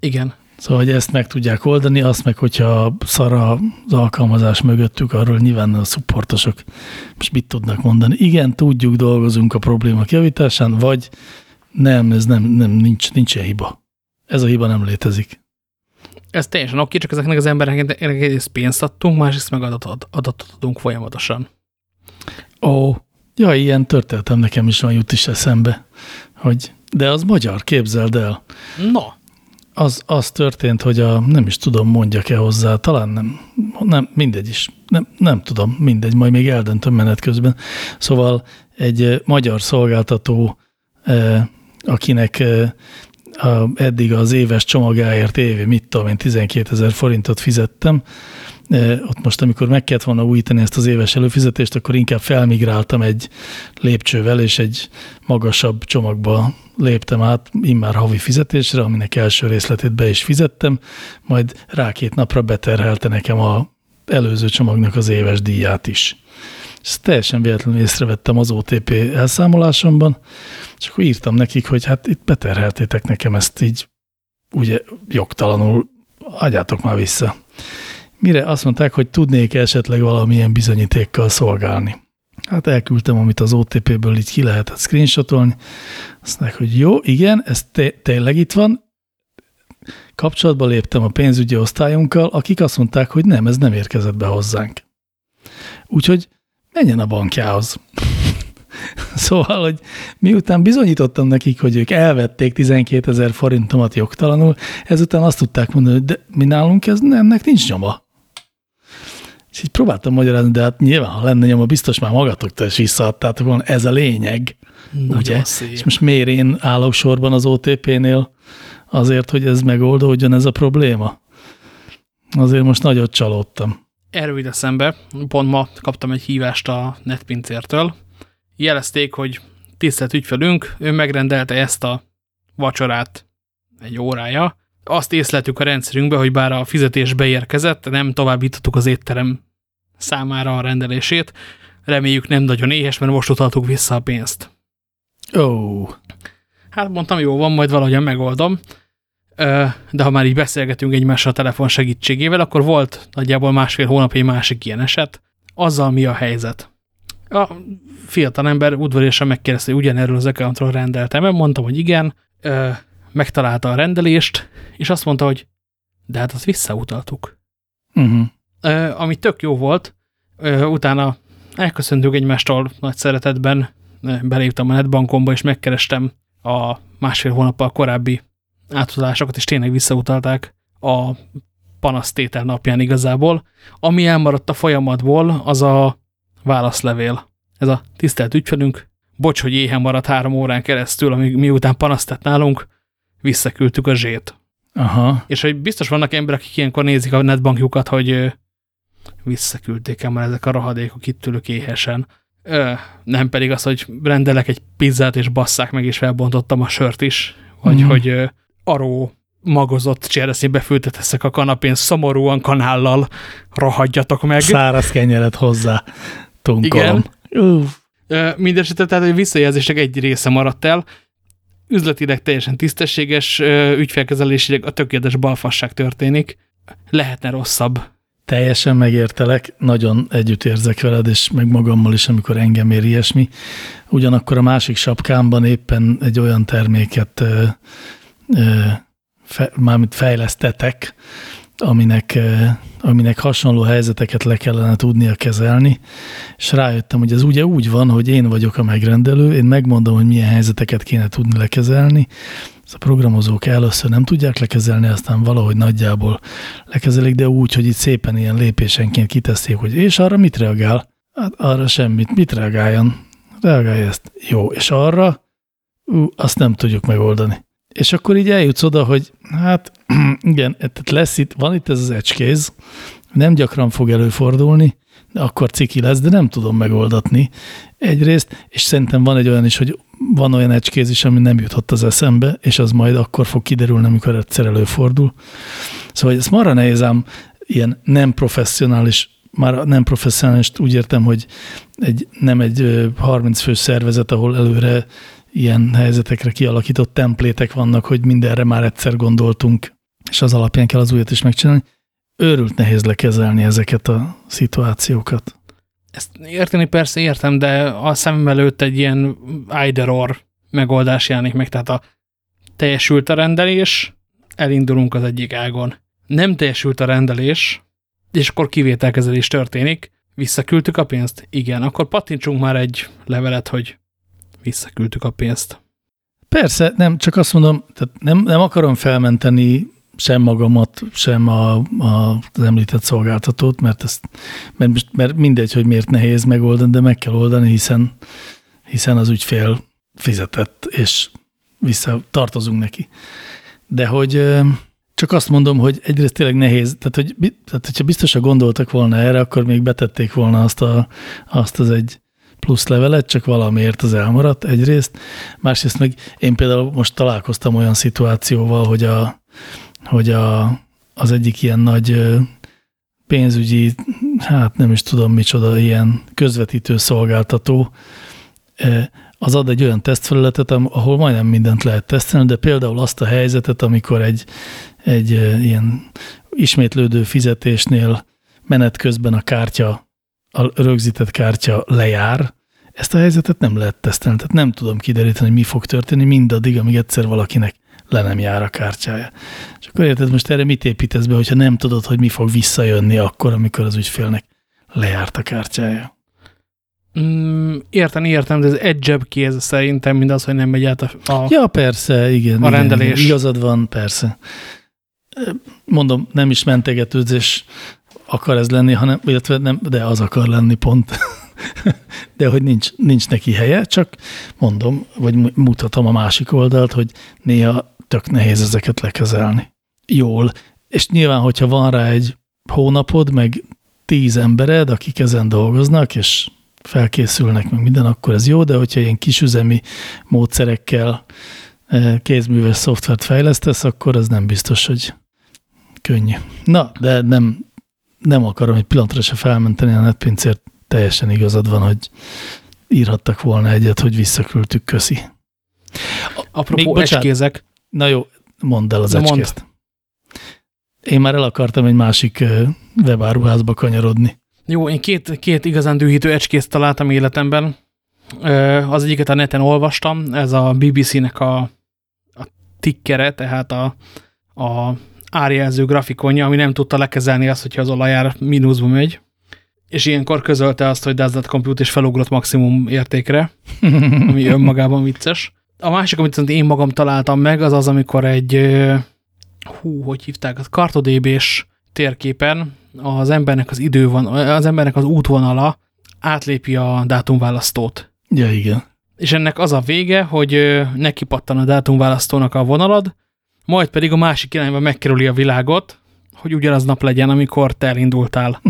Igen. Szóval, hogy ezt meg tudják oldani, azt meg, hogyha szara az alkalmazás mögöttük, arról nyilván a szupportosok most mit tudnak mondani. Igen, tudjuk, dolgozunk a problémák javításán, vagy nem, ez nem, nem nincs, nincs ilyen hiba. Ez a hiba nem létezik. Ez teljesen oké, csak ezeknek az embereknek egyrészt pénzt adtunk, másrészt meg adatot, adatot adunk folyamatosan. Ó, ja, ilyen történetem nekem is van, jut is eszembe, hogy de az magyar, képzeld el. Na az, az történt, hogy a, nem is tudom, mondjak-e hozzá, talán nem, nem, mindegy is, nem, nem tudom, mindegy, majd még eldöntöm menet közben. Szóval egy magyar szolgáltató, akinek eddig az éves csomagáért évi, mit tudom én, 12 ezer forintot fizettem, ott most, amikor meg kellett volna újítani ezt az éves előfizetést, akkor inkább felmigráltam egy lépcsővel, és egy magasabb csomagba léptem át immár havi fizetésre, aminek első részletét be is fizettem, majd rá két napra beterhelte nekem a előző csomagnak az éves díját is. Ezt teljesen véletlenül észrevettem az OTP elszámolásomban, és akkor írtam nekik, hogy hát itt beterheltétek nekem ezt így ugye jogtalanul, adjátok már vissza. Mire azt mondták, hogy tudnék esetleg valamilyen bizonyítékkal szolgálni. Hát elküldtem, amit az OTP-ből így ki lehetett screenshotolni. Azt mondják, hogy jó, igen, ez tényleg itt van. Kapcsolatba léptem a pénzügyi osztályunkkal, akik azt mondták, hogy nem, ez nem érkezett be hozzánk. Úgyhogy menjen a bankjához. Szóval, hogy miután bizonyítottam nekik, hogy ők elvették 12 ezer forintomat jogtalanul, ezután azt tudták mondani, hogy de mi nálunk ez, ennek nincs nyoma. És így próbáltam magyarázni, de hát nyilván, ha lenne nyoma, biztos már magatoktól is visszaadtátok volna, ez a lényeg. Nagyon ugye? Szép. És most miért én állok sorban az OTP-nél azért, hogy ez megoldódjon ez a probléma? Azért most nagyot csalódtam. Erről ide szembe, pont ma kaptam egy hívást a netpincértől. Jelezték, hogy tisztelt ügyfelünk, ő megrendelte ezt a vacsorát egy órája, azt észleltük a rendszerünkbe, hogy bár a fizetés beérkezett, nem továbbítottuk az étterem számára a rendelését. Reméljük nem nagyon éhes, mert most utaltuk vissza a pénzt. Ó. Oh. Hát mondtam, jó van, majd valahogyan megoldom. De ha már így beszélgetünk egymással a telefon segítségével, akkor volt nagyjából másfél hónap egy másik ilyen eset. Azzal mi a helyzet? A fiatal ember udvariasan megkérdezte, hogy ugyanerről az accountról rendeltem. Mondtam, hogy igen megtalálta a rendelést, és azt mondta, hogy de hát azt visszautaltuk. Uh -huh. uh, ami tök jó volt, uh, utána elköszöntünk egymástól nagy szeretetben, beléptem a netbankomba, és megkerestem a másfél hónappal korábbi átutalásokat, és tényleg visszautalták a panasztétel napján igazából. Ami elmaradt a folyamatból, az a válaszlevél. Ez a tisztelt ügyfelünk, bocs, hogy éhen maradt három órán keresztül, amíg miután panasztett nálunk, visszaküldtük a zsét. Aha. És hogy biztos vannak emberek, akik ilyenkor nézik a netbankjukat, hogy visszaküldték el már ezek a rohadékok, itt ülök éhesen. Ö, nem pedig az, hogy rendelek egy pizzát, és basszák meg, és felbontottam a sört is. Vagy. -huh. hogy ö, aró magozott cseresznyébe fülteteszek a kanapén szomorúan kanállal, rohadjatok meg. Száraz kenyeret hozzá, tunkolom. Igen. Mindenesetre, tehát a visszajelzések egy része maradt el, üzletileg teljesen tisztességes, ügyfélkezelésileg a tökéletes balfasság történik. Lehetne rosszabb. teljesen megértelek, nagyon együtt érzek veled, és meg magammal is, amikor engem ér ilyesmi. Ugyanakkor a másik sapkámban éppen egy olyan terméket ö, fe, mármint fejlesztetek, aminek, aminek hasonló helyzeteket le kellene tudnia kezelni, és rájöttem, hogy ez ugye úgy van, hogy én vagyok a megrendelő, én megmondom, hogy milyen helyzeteket kéne tudni lekezelni, ezt a programozók először nem tudják lekezelni, aztán valahogy nagyjából lekezelik, de úgy, hogy itt szépen ilyen lépésenként kiteszték, hogy és arra mit reagál? Hát arra semmit. Mit reagáljon? Reagálja ezt. Jó. És arra? Ú, azt nem tudjuk megoldani. És akkor így eljutsz oda, hogy hát igen, tehát lesz itt, van itt ez az ecskéz, nem gyakran fog előfordulni, de akkor ciki lesz, de nem tudom megoldatni egyrészt, és szerintem van egy olyan is, hogy van olyan ecskéz is, ami nem jutott az eszembe, és az majd akkor fog kiderülni, amikor egyszer előfordul. Szóval ez marra nehéz ám ilyen nem professzionális, már nem professzionális, úgy értem, hogy egy, nem egy 30 fős szervezet, ahol előre ilyen helyzetekre kialakított templétek vannak, hogy mindenre már egyszer gondoltunk, és az alapján kell az újat is megcsinálni. Őrült nehéz lekezelni ezeket a szituációkat. Ezt érteni persze értem, de a szemem előtt egy ilyen either or megoldás jelenik meg, tehát a teljesült a rendelés, elindulunk az egyik ágon. Nem teljesült a rendelés, és akkor kivételkezelés történik, visszaküldtük a pénzt? Igen, akkor pattintsunk már egy levelet, hogy visszaküldtük a pénzt. Persze, nem, csak azt mondom, tehát nem, nem akarom felmenteni sem magamat, sem a, a, az említett szolgáltatót, mert, ezt, mert, mert mindegy, hogy miért nehéz megoldani, de meg kell oldani, hiszen, hiszen az ügyfél fizetett, és vissza tartozunk neki. De hogy csak azt mondom, hogy egyrészt tényleg nehéz, tehát, hogy, tehát hogyha biztosan gondoltak volna erre, akkor még betették volna azt, a, azt az egy plusz levelet, csak valamiért az elmaradt egyrészt. Másrészt meg én például most találkoztam olyan szituációval, hogy, a, hogy a, az egyik ilyen nagy pénzügyi, hát nem is tudom micsoda, ilyen közvetítő szolgáltató, az ad egy olyan tesztfelületet, ahol majdnem mindent lehet tesztelni, de például azt a helyzetet, amikor egy, egy ilyen ismétlődő fizetésnél menet közben a kártya a rögzített kártya lejár, ezt a helyzetet nem lehet tesztelni, tehát nem tudom kideríteni, hogy mi fog történni mindaddig, amíg egyszer valakinek le nem jár a kártyája. És akkor érted, most erre mit építesz be, hogyha nem tudod, hogy mi fog visszajönni akkor, amikor az ügyfélnek lejárt a kártyája? Mm, értem, értem, de ez egy zseb ki ez szerintem, mint az, hogy nem megy át a, a Ja, persze, igen. A igen, rendelés. Igen, igazad van, persze. Mondom, nem is mentegetőzés akar ez lenni, hanem, illetve nem, de az akar lenni pont. de hogy nincs, nincs neki helye, csak mondom, vagy mutatom a másik oldalt, hogy néha tök nehéz ezeket lekezelni. Jól. És nyilván, hogyha van rá egy hónapod, meg tíz embered, akik ezen dolgoznak, és felkészülnek meg minden, akkor ez jó, de hogyha ilyen kisüzemi módszerekkel eh, kézműves szoftvert fejlesztesz, akkor ez nem biztos, hogy könnyű. Na, de nem, nem akarom egy pillanatra se felmenteni a netpincért, teljesen igazad van, hogy írhattak volna egyet, hogy visszaküldtük, köszi. Apropó Még, ecskézek. Na jó, mondd el az ecskészt. Mond. Én már el akartam egy másik webáruházba kanyarodni. Jó, én két, két igazán dühítő ecskészt találtam életemben. Az egyiket a neten olvastam, ez a BBC-nek a, a tikkere, tehát a, a árjelző grafikonja, ami nem tudta lekezelni azt, hogyha az olajár mínuszba megy, és ilyenkor közölte azt, hogy that compute, és felugrott maximum értékre, ami önmagában vicces. A másik, amit én magam találtam meg, az az, amikor egy, hú, hogy hívták, az kartodébés térképen az embernek az idő van, az embernek az útvonala átlépi a dátumválasztót. Ja, igen. És ennek az a vége, hogy neki pattan a dátumválasztónak a vonalad, majd pedig a másik irányba megkerüli a világot, hogy ugyanaz nap legyen, amikor te elindultál.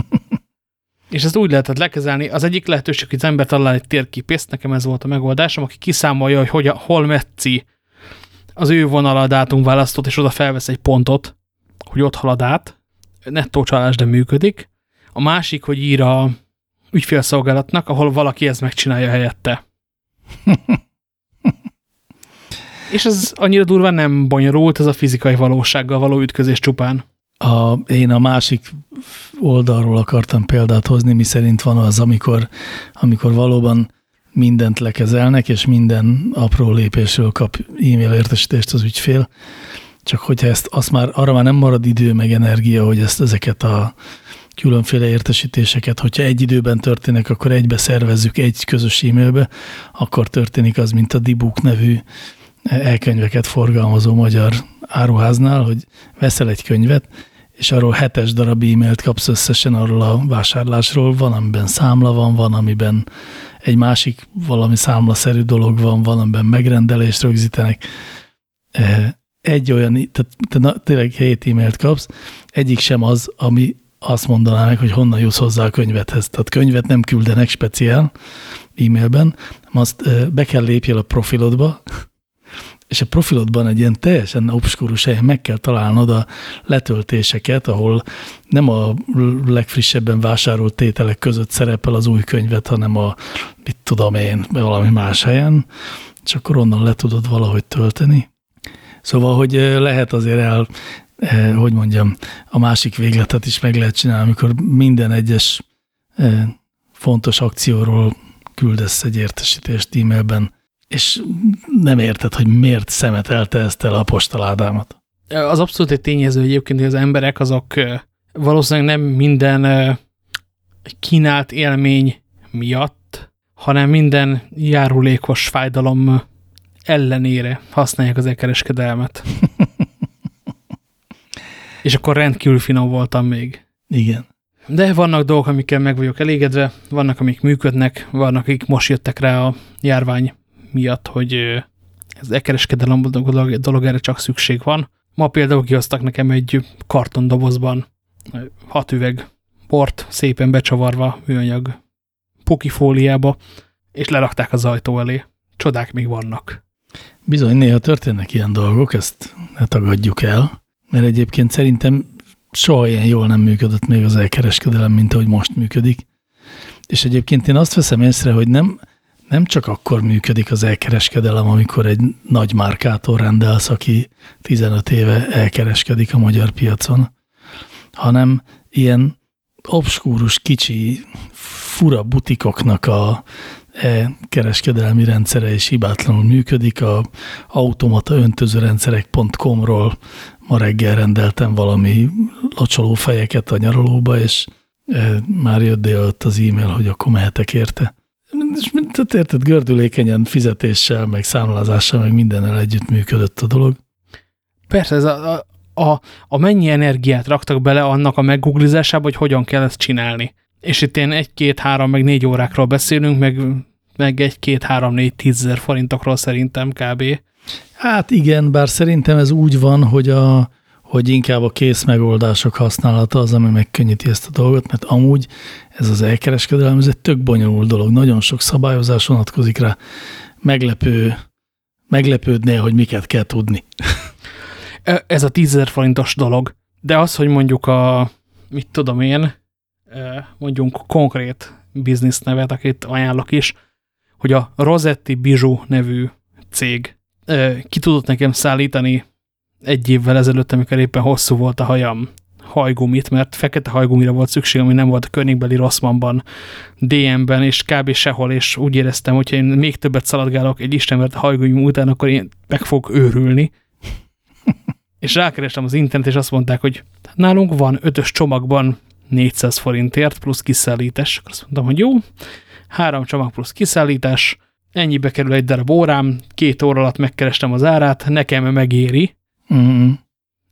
és ezt úgy lehetett lekezelni. Az egyik lehetőség, hogy az ember talál egy térképészt, nekem ez volt a megoldásom, aki kiszámolja, hogy, hogy a, hol metszi az ő vonala a dátum választott, és oda felvesz egy pontot, hogy ott halad át. Nettó csalás, de működik. A másik, hogy ír a ügyfélszolgálatnak, ahol valaki ezt megcsinálja helyette. És ez annyira durva nem bonyolult, ez a fizikai valósággal való ütközés csupán. A, én a másik oldalról akartam példát hozni, mi szerint van az, amikor, amikor valóban mindent lekezelnek, és minden apró lépésről kap e-mail értesítést az ügyfél. Csak hogyha ezt, azt már, arra már nem marad idő meg energia, hogy ezt ezeket a különféle értesítéseket, hogyha egy időben történnek, akkor egybe szervezzük egy közös e-mailbe, akkor történik az, mint a Dibook nevű elkönyveket forgalmazó magyar áruháznál, hogy veszel egy könyvet, és arról hetes darab e-mailt kapsz összesen arról a vásárlásról, van, amiben számla van, van, amiben egy másik valami számlaszerű dolog van, van, amiben megrendelést rögzítenek. Egy olyan, tehát te tényleg hét e-mailt kapsz, egyik sem az, ami azt mondaná meg, hogy honnan jussz hozzá a könyvethez. Tehát könyvet nem küldenek speciál e-mailben, azt be kell lépjél a profilodba, és a profilodban egy ilyen teljesen obskurus helyen meg kell találnod a letöltéseket, ahol nem a legfrissebben vásárolt tételek között szerepel az új könyvet, hanem a, mit tudom én, valami más helyen, és akkor onnan le tudod valahogy tölteni. Szóval, hogy lehet azért el, hogy mondjam, a másik végletet is meg lehet csinálni, amikor minden egyes fontos akcióról küldesz egy értesítést e-mailben, és nem érted, hogy miért szemetelte ezt el a postaládámat. Az abszolút egy tényező egyébként, hogy az emberek azok valószínűleg nem minden kínált élmény miatt, hanem minden járulékos fájdalom ellenére használják az elkereskedelmet. és akkor rendkívül finom voltam még. Igen. De vannak dolgok, amikkel meg vagyok elégedve, vannak, amik működnek, vannak, akik most jöttek rá a járvány miatt, hogy ez e-kereskedelem dolog, erre csak szükség van. Ma például kihoztak nekem egy kartondobozban hat üveg port szépen becsavarva műanyag pokifóliába, és lerakták az ajtó elé. Csodák még vannak. Bizony, néha történnek ilyen dolgok, ezt ne tagadjuk el, mert egyébként szerintem soha ilyen jól nem működött még az elkereskedelem, mint ahogy most működik. És egyébként én azt veszem észre, hogy nem, nem csak akkor működik az elkereskedelem, amikor egy nagy márkától rendelsz, aki 15 éve elkereskedik a magyar piacon, hanem ilyen obskúrus, kicsi, fura butikoknak a kereskedelmi rendszere is hibátlanul működik. A automata öntözőrendszerek.com-ról ma reggel rendeltem valami locsoló fejeket a nyaralóba, és e, már jött délőtt az e-mail, hogy akkor mehetek érte és mint érted, gördülékenyen fizetéssel, meg számlázással, meg mindennel együtt működött a dolog. Persze, ez a, a, a mennyi energiát raktak bele annak a meggooglizásába, hogy hogyan kell ezt csinálni. És itt ilyen egy-két-három, meg négy órákról beszélünk, meg, meg egy-két-három-négy tízezer forintokról szerintem kb. Hát igen, bár szerintem ez úgy van, hogy a, hogy inkább a kész megoldások használata az, ami megkönnyíti ezt a dolgot, mert amúgy ez az elkereskedelem, ez egy tök bonyolult dolog, nagyon sok szabályozás vonatkozik rá, meglepő, meglepődnél, hogy miket kell tudni. E, ez a tízezer forintos dolog, de az, hogy mondjuk a, mit tudom én, e, mondjunk konkrét biznisznevet, akit ajánlok is, hogy a Rosetti Bijou nevű cég e, ki tudott nekem szállítani egy évvel ezelőtt, amikor éppen hosszú volt a hajam, hajgumit, mert fekete hajgumira volt szükség, ami nem volt a környékbeli Rosszmanban, DM-ben, és kb. sehol, és úgy éreztem, hogyha én még többet szaladgálok egy istenvert hajgumim után, akkor én meg fogok őrülni. és rákerestem az internet, és azt mondták, hogy nálunk van ötös csomagban 400 forintért plusz kiszállítás. Akkor azt mondtam, hogy jó, három csomag plusz kiszállítás, ennyibe kerül egy darab órám, két óra alatt megkerestem az árát, nekem megéri, Mm.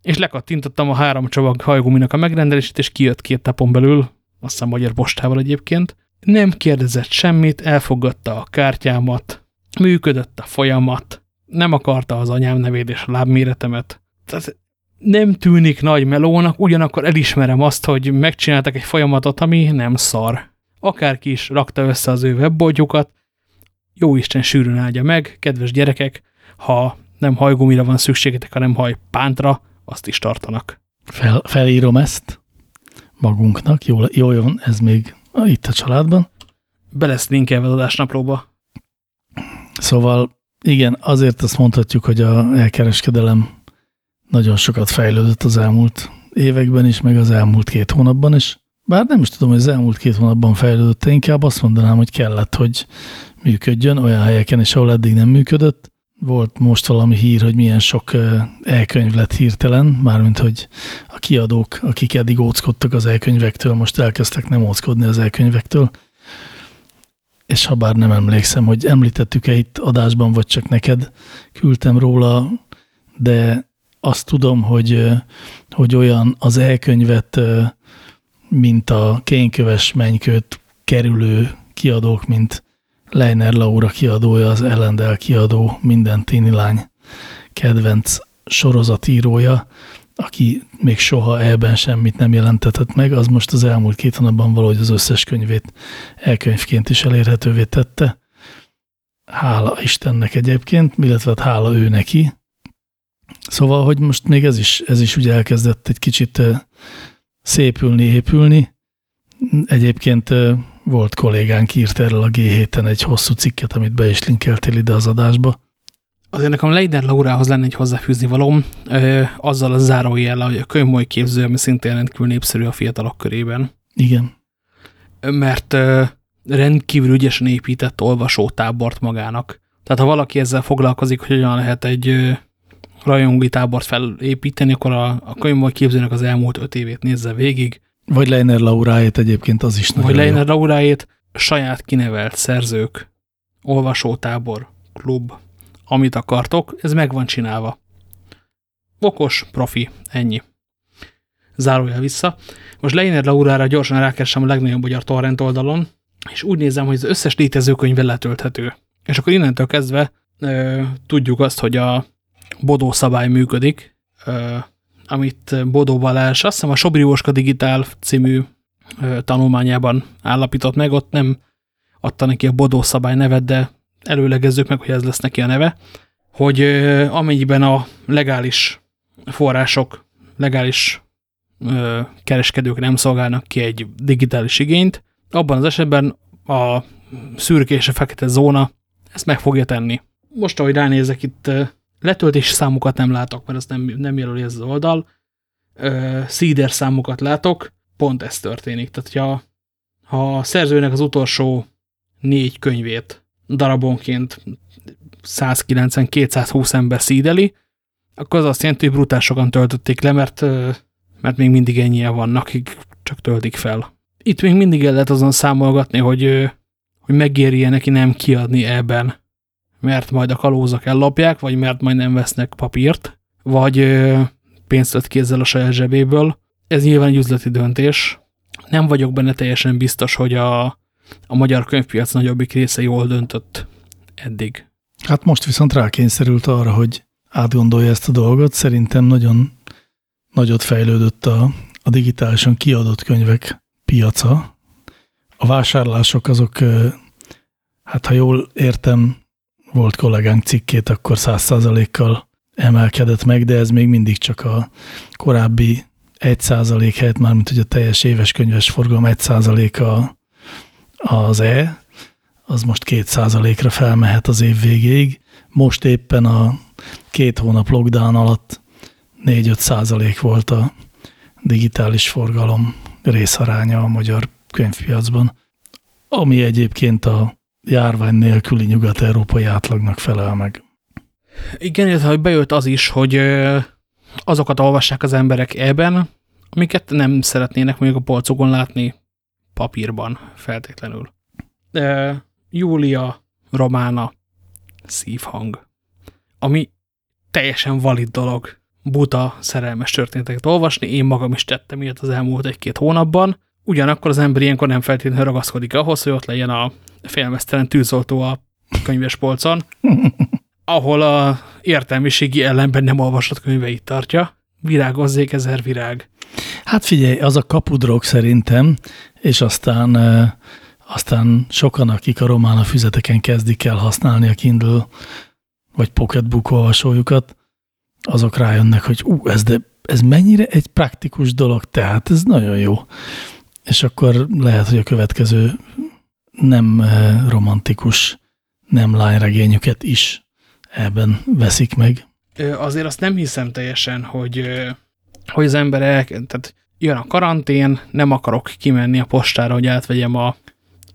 És lekattintottam a három csomag hajguminak a megrendelését, és kijött két napon belül, azt hiszem magyar postával egyébként. Nem kérdezett semmit, elfogadta a kártyámat, működött a folyamat, nem akarta az anyám nevét és a lábméretemet. Tehát nem tűnik nagy melónak, ugyanakkor elismerem azt, hogy megcsináltak egy folyamatot, ami nem szar. Akárki is rakta össze az ő webboltjukat, jó Isten sűrűn áldja meg, kedves gyerekek, ha nem hajgumira van szükségetek, hanem hajpántra, azt is tartanak. Fel, felírom ezt magunknak, jól, jól jön, ez még itt a családban. Be lesz linkelve az adásnaplóba. Szóval igen, azért azt mondhatjuk, hogy a elkereskedelem nagyon sokat fejlődött az elmúlt években is, meg az elmúlt két hónapban is. Bár nem is tudom, hogy az elmúlt két hónapban fejlődött, inkább azt mondanám, hogy kellett, hogy működjön olyan helyeken is, ahol eddig nem működött. Volt most valami hír, hogy milyen sok elkönyv lett hirtelen, mármint, hogy a kiadók, akik eddig óckodtak az elkönyvektől, most elkezdtek nem óckodni az elkönyvektől. És ha bár nem emlékszem, hogy említettük-e itt adásban, vagy csak neked küldtem róla, de azt tudom, hogy, hogy olyan az elkönyvet, mint a kényköves mennykőt kerülő kiadók, mint Leiner Laura kiadója, az Ellendel kiadó, minden lány kedvenc sorozatírója, aki még soha ebben semmit nem jelentetett meg, az most az elmúlt két hónapban valahogy az összes könyvét elkönyvként is elérhetővé tette. Hála Istennek egyébként, illetve hát hála ő neki. Szóval, hogy most még ez is, ez is ugye elkezdett egy kicsit szépülni, épülni. Egyébként volt kollégánk írt erről a G7-en egy hosszú cikket, amit be is linkeltél ide az adásba. Azért nekem Leider Laurához lenne egy hozzáfűzni valóm, ö, azzal a zárójel, hogy a könyvmoly képző, ami szintén rendkívül népszerű a fiatalok körében. Igen. Mert ö, rendkívül ügyesen épített olvasótábort magának. Tehát ha valaki ezzel foglalkozik, hogy hogyan lehet egy ö, rajongói tábort felépíteni, akkor a, a könyvmoly képzőnek az elmúlt öt évét nézze végig, vagy Leiner Lauráét egyébként az is Vagy Leiner Lauráét saját kinevelt szerzők, olvasótábor, klub, amit akartok, ez meg van csinálva. Okos, profi, ennyi. Zárójel vissza. Most Leiner Laurára gyorsan rákeresem a legnagyobb magyar torrent oldalon, és úgy nézem, hogy az összes létező könyv letölthető. És akkor innentől kezdve ö, tudjuk azt, hogy a bodó szabály működik, ö, amit Bodó Balázs, azt hiszem a Sobri Jóska Digitál című tanulmányában állapított meg, ott nem adta neki a Bodó szabály nevet, de előlegezzük meg, hogy ez lesz neki a neve, hogy amennyiben a legális források, legális kereskedők nem szolgálnak ki egy digitális igényt, abban az esetben a szürke és a fekete zóna ezt meg fogja tenni. Most, ahogy ránézek itt letöltési számokat nem látok, mert azt nem, nem jelöli ez az oldal. Seeder számokat látok, pont ez történik. Tehát, ha, ha a szerzőnek az utolsó négy könyvét darabonként 190-220 ember szídeli, akkor az azt jelenti, hogy brutál sokan töltötték le, mert, mert még mindig ennyien vannak, akik csak töltik fel. Itt még mindig el lehet azon számolgatni, hogy, hogy megéri-e neki nem kiadni ebben mert majd a kalózak ellopják, vagy mert majd nem vesznek papírt, vagy pénzt vett kézzel a saját zsebéből. Ez nyilván egy üzleti döntés. Nem vagyok benne teljesen biztos, hogy a, a magyar könyvpiac nagyobbik része jól döntött eddig. Hát most viszont rákényszerült arra, hogy átgondolja ezt a dolgot. Szerintem nagyon nagyot fejlődött a, a digitálisan kiadott könyvek piaca. A vásárlások azok, hát ha jól értem, volt kollégánk cikkét, akkor száz százalékkal emelkedett meg, de ez még mindig csak a korábbi egy százalék helyett, mármint hogy a teljes éves könyves forgalom egy százaléka az E, az most két százalékra felmehet az év végéig. Most éppen a két hónap lockdown alatt 4-5 százalék volt a digitális forgalom részaránya a magyar könyvpiacban, ami egyébként a járvány nélküli nyugat-európai átlagnak felel meg. Igen, illetve hogy bejött az is, hogy azokat olvassák az emberek ebben, amiket nem szeretnének mondjuk a polcokon látni papírban feltétlenül. De Júlia, Romána, szívhang, ami teljesen valid dolog buta szerelmes történeteket olvasni, én magam is tettem ilyet az elmúlt egy-két hónapban, ugyanakkor az ember ilyenkor nem feltétlenül ragaszkodik ahhoz, hogy ott legyen a félmeztelen tűzoltó a könyves polcon, ahol a értelmiségi ellenben nem olvasott könyveit tartja. Virágozzék ezer virág. Hát figyelj, az a kapudrog szerintem, és aztán, aztán sokan, akik a román a füzeteken kezdik el használni a Kindle vagy Pocketbook olvasójukat, azok rájönnek, hogy ú, ez, de, ez mennyire egy praktikus dolog, tehát ez nagyon jó. És akkor lehet, hogy a következő nem eh, romantikus, nem lányregényüket is ebben veszik meg. Azért azt nem hiszem teljesen, hogy, hogy az ember tehát jön a karantén, nem akarok kimenni a postára, hogy átvegyem a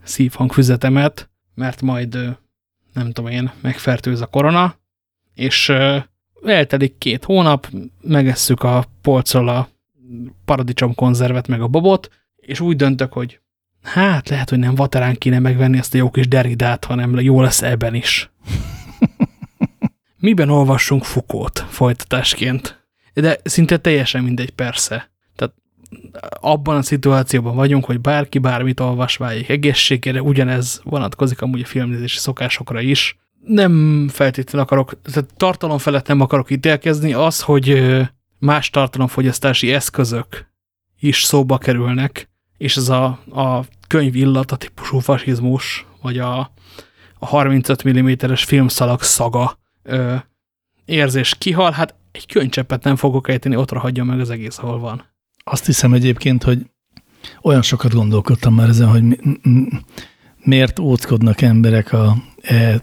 szívhangfüzetemet, mert majd nem tudom én, megfertőz a korona, és eltelik két hónap, megesszük a polcról a paradicsomkonzervet meg a babot, és úgy döntök, hogy hát lehet, hogy nem vaterán kéne megvenni ezt a jó kis deridát, hanem jó lesz ebben is. Miben olvassunk Fukót folytatásként? De szinte teljesen mindegy, persze. Tehát abban a szituációban vagyunk, hogy bárki bármit olvas váljék egészségére, ugyanez vonatkozik amúgy a filmnézési szokásokra is. Nem feltétlenül akarok, tehát tartalom felett nem akarok ítélkezni, az, hogy más tartalomfogyasztási eszközök is szóba kerülnek, és ez a, a könyv illata típusú fasizmus, vagy a, a 35 mm-es filmszalag szaga ö, érzés kihal, hát egy könycseppet nem fogok ejteni, ottra hagyja meg az egész, ahol van. Azt hiszem egyébként, hogy olyan sokat gondolkodtam már ezen, hogy mi, miért óckodnak emberek a e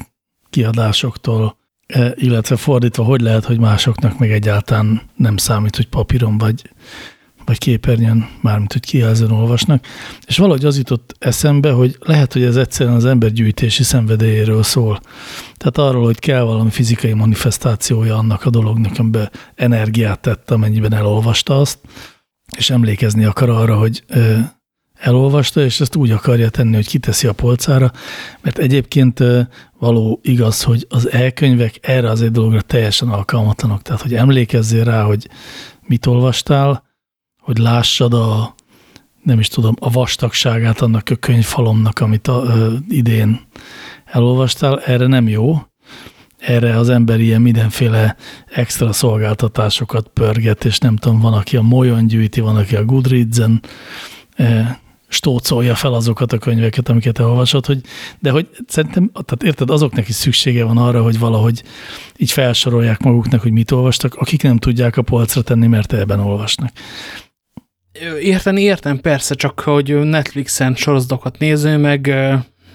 kiadásoktól, e, illetve fordítva, hogy lehet, hogy másoknak meg egyáltalán nem számít, hogy papíron vagy, vagy képernyőn, mármint, hogy kijelzőn olvasnak. És valahogy az jutott eszembe, hogy lehet, hogy ez egyszerűen az embergyűjtési szenvedélyéről szól. Tehát arról, hogy kell valami fizikai manifestációja annak a dolognak, amiben energiát tett, amennyiben elolvasta azt, és emlékezni akar arra, hogy elolvasta, és ezt úgy akarja tenni, hogy kiteszi a polcára, mert egyébként való igaz, hogy az elkönyvek erre az egy dologra teljesen alkalmatlanok. Tehát, hogy emlékezzél rá, hogy mit olvastál, hogy lássad a, nem is tudom, a vastagságát annak a könyvfalomnak, amit a, ö, idén elolvastál, erre nem jó. Erre az ember ilyen mindenféle extra szolgáltatásokat pörget, és nem tudom, van, aki a Molyon gyűjti, van, aki a Goodreads-en stócolja fel azokat a könyveket, amiket elolvasod, hogy, de hogy szerintem, tehát érted, azoknak is szüksége van arra, hogy valahogy így felsorolják maguknak, hogy mit olvastak, akik nem tudják a polcra tenni, mert ebben olvasnak. Érteni értem, persze, csak hogy Netflixen sorozatokat néző, meg,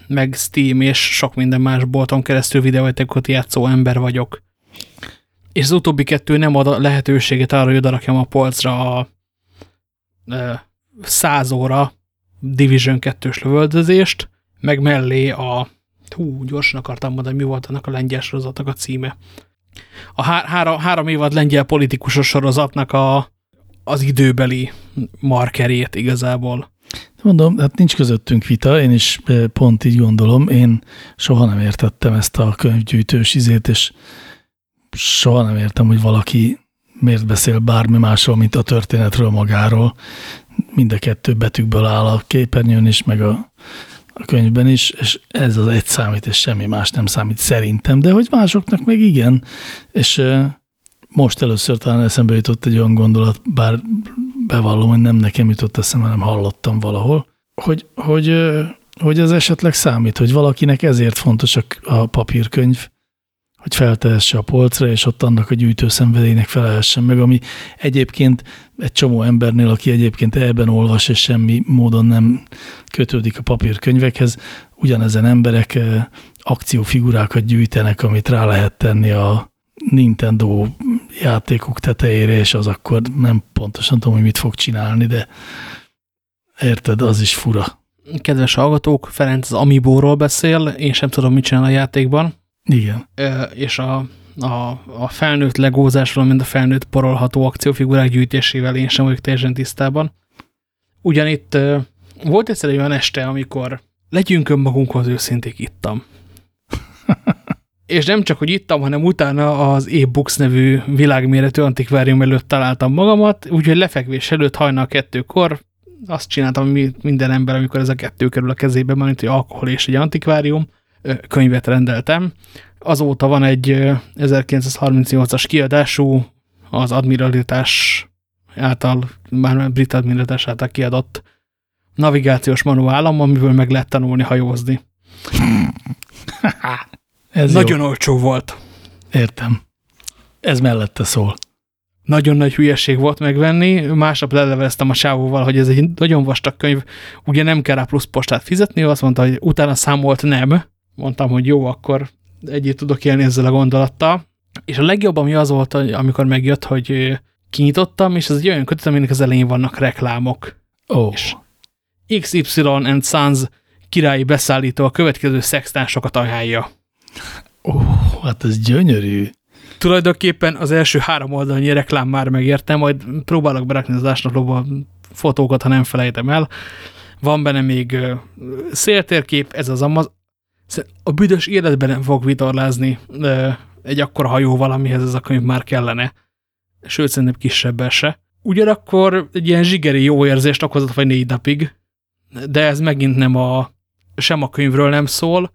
meg Steam és sok minden más bolton keresztül videójátékot játszó ember vagyok. És az utóbbi kettő nem ad lehetőséget arra, hogy odarakjam a polcra a, a száz óra Division 2-ös lövöldözést, meg mellé a, hú, gyorsan akartam mondani, mi volt annak a lengyel sorozatnak a címe. A há három, három évad lengyel politikusos sorozatnak a, az időbeli markerét igazából. Mondom, hát nincs közöttünk vita, én is eh, pont így gondolom. Én soha nem értettem ezt a könyvgyűjtős izét, és soha nem értem, hogy valaki miért beszél bármi másról, mint a történetről magáról mind a kettő betűkből áll a képernyőn is, meg a, a könyvben is, és ez az egy számít, és semmi más nem számít szerintem, de hogy másoknak meg igen, és most először talán eszembe jutott egy olyan gondolat, bár bevallom, hogy nem nekem jutott eszembe, hanem hallottam valahol, hogy, hogy, hogy ez esetleg számít, hogy valakinek ezért fontos a, papírkönyv, hogy feltehesse a polcra, és ott annak a gyűjtőszenvedélynek felelhessen meg, ami egyébként egy csomó embernél, aki egyébként ebben olvas, és semmi módon nem kötődik a papírkönyvekhez, ugyanezen emberek akciófigurákat gyűjtenek, amit rá lehet tenni a Nintendo játékok tetejére, és az akkor nem pontosan tudom, hogy mit fog csinálni, de érted, az is fura. Kedves hallgatók, Ferenc az Amiibo-ról beszél, én sem tudom, mit csinál a játékban. Igen. És a, a, a felnőtt legózásról, mint a felnőtt porolható akciófigurák gyűjtésével én sem vagyok teljesen tisztában. Ugyanitt volt egyszer egy olyan este, amikor legyünk önmagunkhoz őszinték ittam. És nem csak, hogy ittam, hanem utána az e-books nevű világméretű antikvárium előtt találtam magamat, úgyhogy lefekvés előtt hajnal kettőkor azt csináltam, ami minden ember, amikor ez a kettő kerül a kezébe, mert hogy alkohol és egy antikvárium, könyvet rendeltem. Azóta van egy 1938-as kiadású, az admiralitás által, már brit admiralitás által kiadott navigációs manuálom, amiből meg lehet tanulni hajózni. Ez Nagyon jó. olcsó volt. Értem. Ez mellette szól. Nagyon nagy hülyeség volt megvenni. Másnap leleveztem a sávóval, hogy ez egy nagyon vastag könyv, ugye nem kell rá plusz postát fizetni, azt mondta, hogy utána számolt nem, mondtam, hogy jó, akkor együtt tudok élni ezzel a gondolattal. És a legjobb, ami az volt, amikor megjött, hogy kinyitottam, és ez egy olyan kötet, aminek az elején vannak reklámok. Oh. XY and Sons királyi beszállító a következő szextánsokat ajánlja. Ó, oh, hát ez gyönyörű. Tulajdonképpen az első három oldalnyi reklám már megértem, majd próbálok berakni az ásnaplóba fotókat, ha nem felejtem el. Van benne még széltérkép, ez az amaz. A büdös életben nem fog vitorlázni egy akkora hajó valamihez ez a könyv már kellene. Sőt, szerintem kisebben se. Ugyanakkor egy ilyen zsigeri jó érzést okozott vagy négy napig, de ez megint nem a, sem a könyvről nem szól,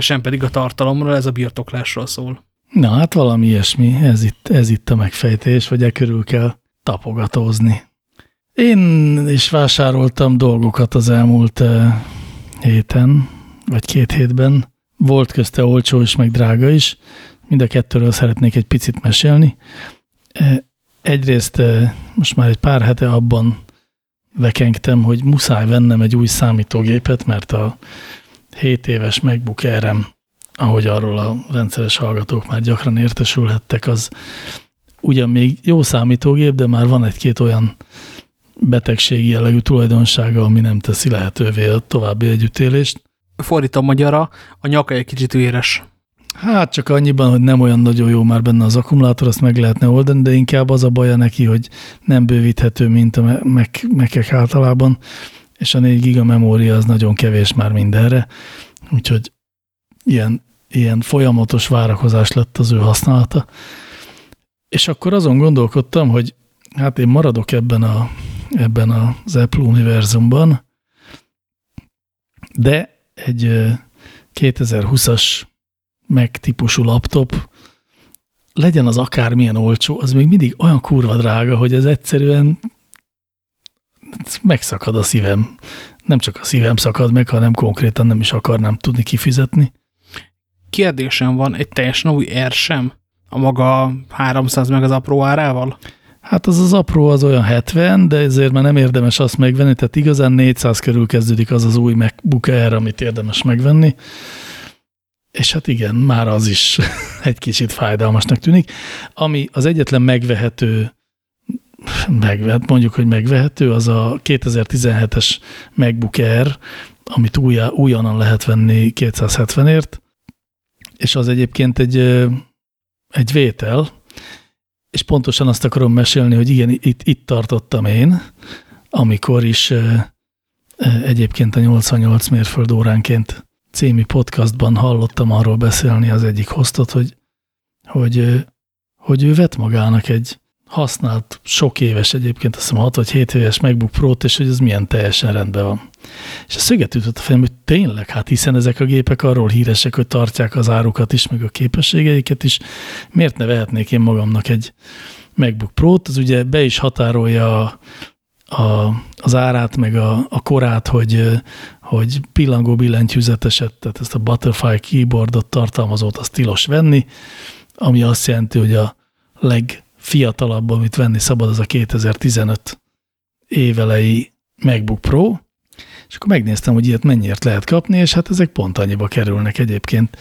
sem pedig a tartalomról, ez a birtoklásról szól. Na hát valami ilyesmi, ez itt, ez itt a megfejtés, vagy e körül kell tapogatózni. Én is vásároltam dolgokat az elmúlt héten, vagy két hétben. Volt közte olcsó is, meg drága is. Mind a kettőről szeretnék egy picit mesélni. Egyrészt most már egy pár hete abban vekengtem, hogy muszáj vennem egy új számítógépet, mert a 7 éves MacBook air ahogy arról a rendszeres hallgatók már gyakran értesülhettek, az ugyan még jó számítógép, de már van egy-két olyan betegségi jellegű tulajdonsága, ami nem teszi lehetővé a további együttélést. Fordítom magyarra, a nyaka egy kicsit éres. Hát csak annyiban, hogy nem olyan nagyon jó már benne az akkumulátor, azt meg lehetne oldani, de inkább az a baja neki, hogy nem bővíthető, mint a mekek általában, és a 4 giga memória az nagyon kevés már mindenre, úgyhogy ilyen, ilyen folyamatos várakozás lett az ő használata. És akkor azon gondolkodtam, hogy hát én maradok ebben, a, ebben az Apple univerzumban, de egy 2020-as meg típusú laptop, legyen az akármilyen olcsó, az még mindig olyan kurva drága, hogy ez egyszerűen megszakad a szívem. Nem csak a szívem szakad meg, hanem konkrétan nem is akarnám tudni kifizetni. Kérdésem van, egy teljesen új Air sem? A maga 300 meg az apró árával? Hát az az apró az olyan 70, de ezért már nem érdemes azt megvenni, tehát igazán 400 körül kezdődik az az új MacBook Air, amit érdemes megvenni. És hát igen, már az is egy kicsit fájdalmasnak tűnik. Ami az egyetlen megvehető, megvehet, mondjuk, hogy megvehető, az a 2017-es MacBook Air, amit újja, újonnan lehet venni 270-ért, és az egyébként egy, egy vétel, és pontosan azt akarom mesélni, hogy igen, itt, itt tartottam én, amikor is egyébként a 88 mérföld óránként című podcastban hallottam arról beszélni az egyik hoztot, hogy, hogy, hogy ő vett magának egy használt, sok éves egyébként, azt hiszem 6 vagy 7 éves MacBook Pro-t, és hogy ez milyen teljesen rendben van. És a szöget ütött a fejem, hogy tényleg, hát hiszen ezek a gépek arról híresek, hogy tartják az árukat is, meg a képességeiket is. Miért ne vehetnék én magamnak egy MacBook Pro-t? Az ugye be is határolja a, a, az árát, meg a, a korát, hogy, hogy pillangó billentyűzeteset, tehát ezt a Butterfly keyboardot tartalmazót, azt tilos venni, ami azt jelenti, hogy a legfiatalabb, amit venni szabad, az a 2015 évelei MacBook Pro, és akkor megnéztem, hogy ilyet mennyiért lehet kapni, és hát ezek pont annyiba kerülnek egyébként,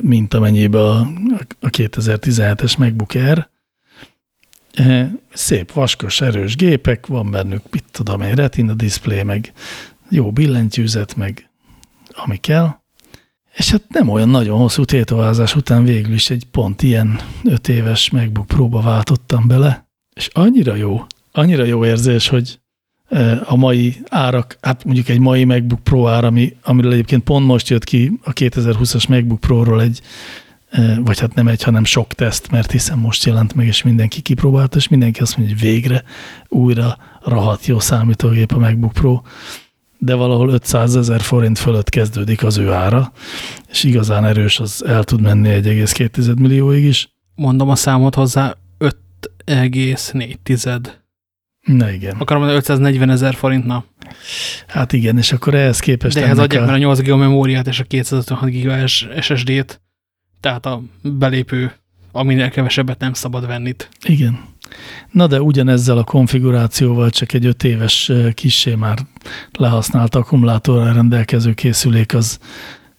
mint amennyibe a, a 2017-es MacBook Air. Szép, vaskos, erős gépek, van bennük, mit tudom egy retina display, meg jó billentyűzet, meg ami kell. És hát nem olyan nagyon hosszú tétovázás után végül is egy pont ilyen öt éves MacBook próba váltottam bele, és annyira jó, annyira jó érzés, hogy a mai árak, hát mondjuk egy mai MacBook Pro ár, ami, amiről egyébként pont most jött ki a 2020-as MacBook Pro-ról egy, vagy hát nem egy, hanem sok teszt, mert hiszen most jelent meg, és mindenki kipróbálta, és mindenki azt mondja, hogy végre újra rahat jó számítógép a MacBook Pro, de valahol 500 ezer forint fölött kezdődik az ő ára, és igazán erős, az el tud menni 1,2 millióig is. Mondom a számot hozzá, 5,4 Na igen. Akarom mondani 540 ezer forintna. Hát igen, és akkor ehhez képest... De ehhez adják a... a 8 giga memóriát és a 256 giga SSD-t, tehát a belépő, aminél kevesebbet nem szabad venni. Igen. Na de ugyanezzel a konfigurációval csak egy 5 éves kissé már lehasznált akkumulátorral rendelkező készülék az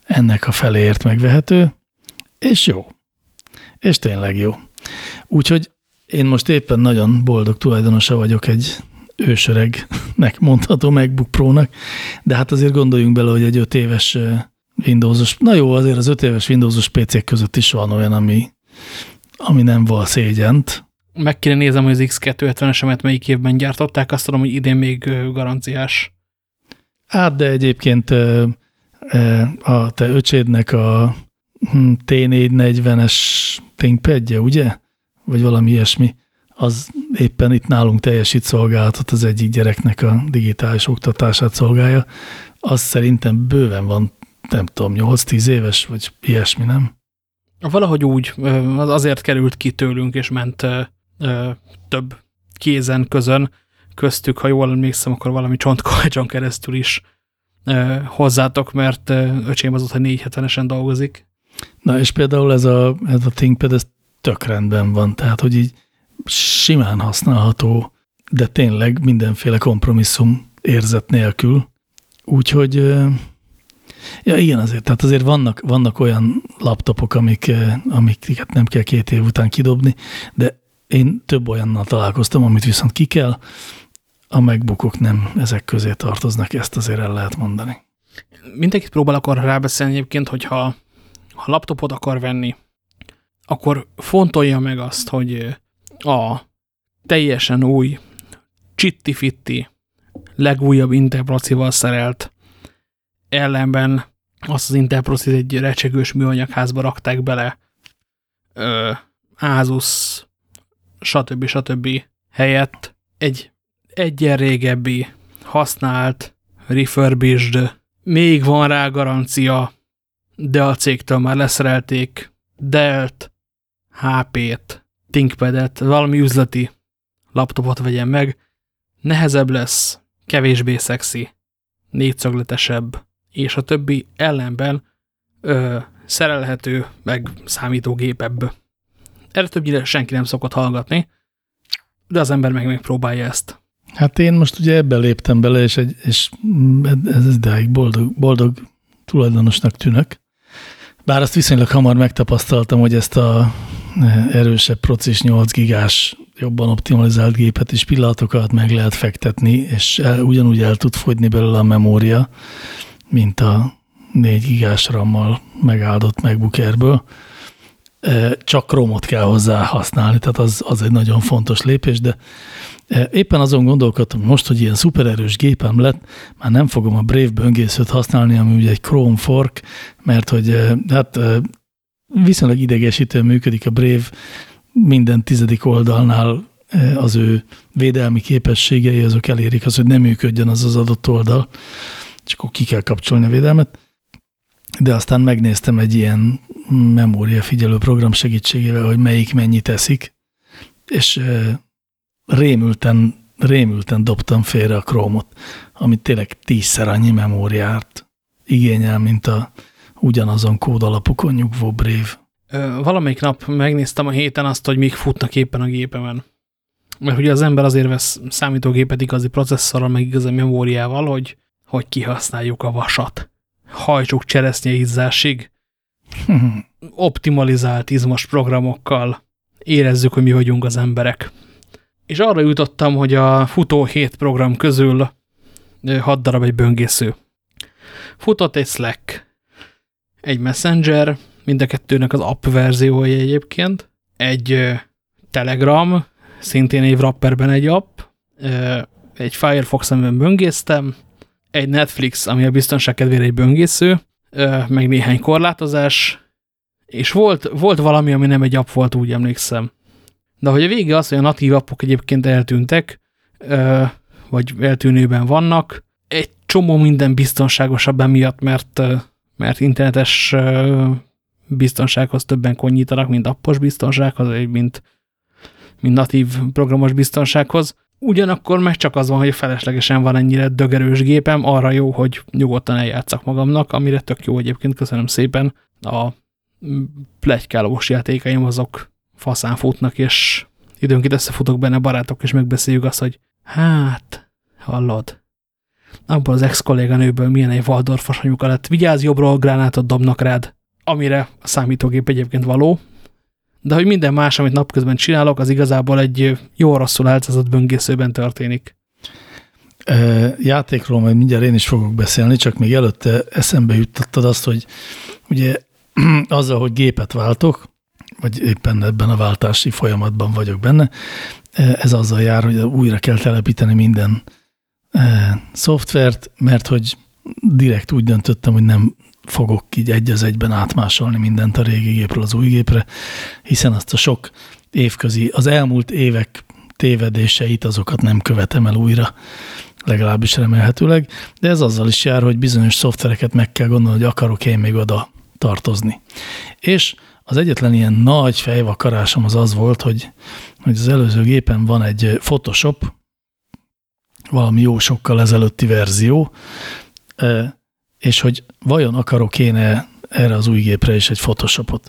ennek a feléért megvehető, és jó. És tényleg jó. Úgyhogy Én most éppen nagyon boldog tulajdonosa vagyok egy ősöregnek mondható MacBook Pro-nak, de hát azért gondoljunk bele, hogy egy öt éves Windowsos, na jó, azért az öt éves Windowsos PC-k között is van olyan, ami, ami nem val szégyent. Meg kéne nézem, hogy az X270-esemet melyik évben gyártották, azt tudom, hogy idén még garanciás. Hát, de egyébként a te öcsédnek a hm, T440-es ThinkPad-je, ugye? Vagy valami ilyesmi, az éppen itt nálunk teljesít szolgálatot az egyik gyereknek a digitális oktatását szolgálja. Az szerintem bőven van, nem tudom, 8-10 éves, vagy ilyesmi, nem? Valahogy úgy, az azért került ki tőlünk, és ment több kézen közön, köztük, ha jól emlékszem, akkor valami csontkovácson keresztül is hozzátok, mert öcsém az ott, hogy 470-esen dolgozik. Na, és például ez a, ez a ThinkPad, ez tök rendben van, tehát, hogy így simán használható, de tényleg mindenféle kompromisszum érzet nélkül. Úgyhogy, ja igen, azért, tehát azért vannak, vannak olyan laptopok, amik, amiket nem kell két év után kidobni, de én több olyannal találkoztam, amit viszont ki kell, a megbukok nem ezek közé tartoznak, ezt azért el lehet mondani. Mindenkit próbál akar rábeszélni egyébként, hogyha ha laptopot akar venni, akkor fontolja meg azt, hogy a teljesen új, csitti-fitti, legújabb Intel szerelt ellenben azt az Intel egy recsegős műanyagházba rakták bele ö, Asus, stb. stb. helyett egy egyen régebbi, használt, refurbished, még van rá garancia, de a cégtől már leszerelték Delt, HP-t, ThinkPad-et, valami üzleti laptopot vegyen meg, nehezebb lesz, kevésbé szexi, négyszögletesebb, és a többi ellenben ö, szerelhető, meg számítógépebb. Erre többnyire senki nem szokott hallgatni, de az ember meg megpróbálja ezt. Hát én most ugye ebbe léptem bele, és, egy, és ez idáig boldog, boldog tulajdonosnak tűnök. Bár azt viszonylag hamar megtapasztaltam, hogy ezt a erősebb procis 8 gigás, jobban optimalizált gépet is pillanatokat meg lehet fektetni, és el, ugyanúgy el tud fogyni belőle a memória, mint a 4 gigás RAM-mal megáldott MacBook. Csak Chrome-ot kell hozzá használni, tehát az, az egy nagyon fontos lépés, de Éppen azon gondolkodtam, most, hogy ilyen szupererős gépem lett, már nem fogom a Brave böngészőt használni, ami ugye egy Chrome fork, mert hogy hát viszonylag idegesítően működik a Brave minden tizedik oldalnál az ő védelmi képességei, azok elérik az, hogy nem működjön az az adott oldal, csak akkor ki kell kapcsolni a védelmet. De aztán megnéztem egy ilyen memória figyelő program segítségével, hogy melyik mennyi teszik, és rémülten, rémülten dobtam félre a Chrome-ot, amit tényleg tízszer annyi memóriát igényel, mint a ugyanazon kódalapokon nyugvó Brave. Valamelyik nap megnéztem a héten azt, hogy még futnak éppen a gépemen. Mert ugye az ember azért vesz számítógépet igazi processzorral, meg igazi memóriával, hogy, hogy kihasználjuk a vasat. Hajtsuk cseresznye izzásig. Optimalizált izmos programokkal. Érezzük, hogy mi vagyunk az emberek. És arra jutottam, hogy a futó 7 program közül 6 darab egy böngésző. Futott egy Slack, egy Messenger, mind a kettőnek az app verziója egyébként, egy Telegram, szintén egy wrapperben egy app, egy Firefox, amiben böngésztem, egy Netflix, ami a biztonság kedvére egy böngésző, meg néhány korlátozás, és volt, volt valami, ami nem egy app volt, úgy emlékszem. De hogy a vége az, hogy a natív appok egyébként eltűntek, vagy eltűnőben vannak, egy csomó minden biztonságosabb emiatt, mert, mert internetes biztonsághoz többen konyítanak, mint appos biztonsághoz, vagy mint, mint natív programos biztonsághoz. Ugyanakkor meg csak az van, hogy feleslegesen van ennyire dögerős gépem, arra jó, hogy nyugodtan eljátszak magamnak, amire tök jó egyébként, köszönöm szépen. A plegykálós játékaim azok faszán futnak, és időnként összefutok benne barátok, és megbeszéljük azt, hogy hát, hallod, abból az ex-kolléganőből milyen egy Waldorfos anyuka lett, vigyázz, jobbról gránátot dobnak rád, amire a számítógép egyébként való, de hogy minden más, amit napközben csinálok, az igazából egy jó-rosszul álcazott böngészőben történik. Játékról majd mindjárt én is fogok beszélni, csak még előtte eszembe jutottad azt, hogy ugye azzal, hogy gépet váltok, vagy éppen ebben a váltási folyamatban vagyok benne, ez azzal jár, hogy újra kell telepíteni minden szoftvert, mert hogy direkt úgy döntöttem, hogy nem fogok így egy az egyben átmásolni mindent a régi gépről az új gépre, hiszen azt a sok évközi, az elmúlt évek tévedéseit, azokat nem követem el újra, legalábbis remélhetőleg, de ez azzal is jár, hogy bizonyos szoftvereket meg kell gondolni, hogy akarok én még oda tartozni. És az egyetlen ilyen nagy fejvakarásom az az volt, hogy, hogy az előző gépen van egy Photoshop, valami jó sokkal ezelőtti verzió, és hogy vajon akarok én -e erre az új gépre is egy Photoshopot.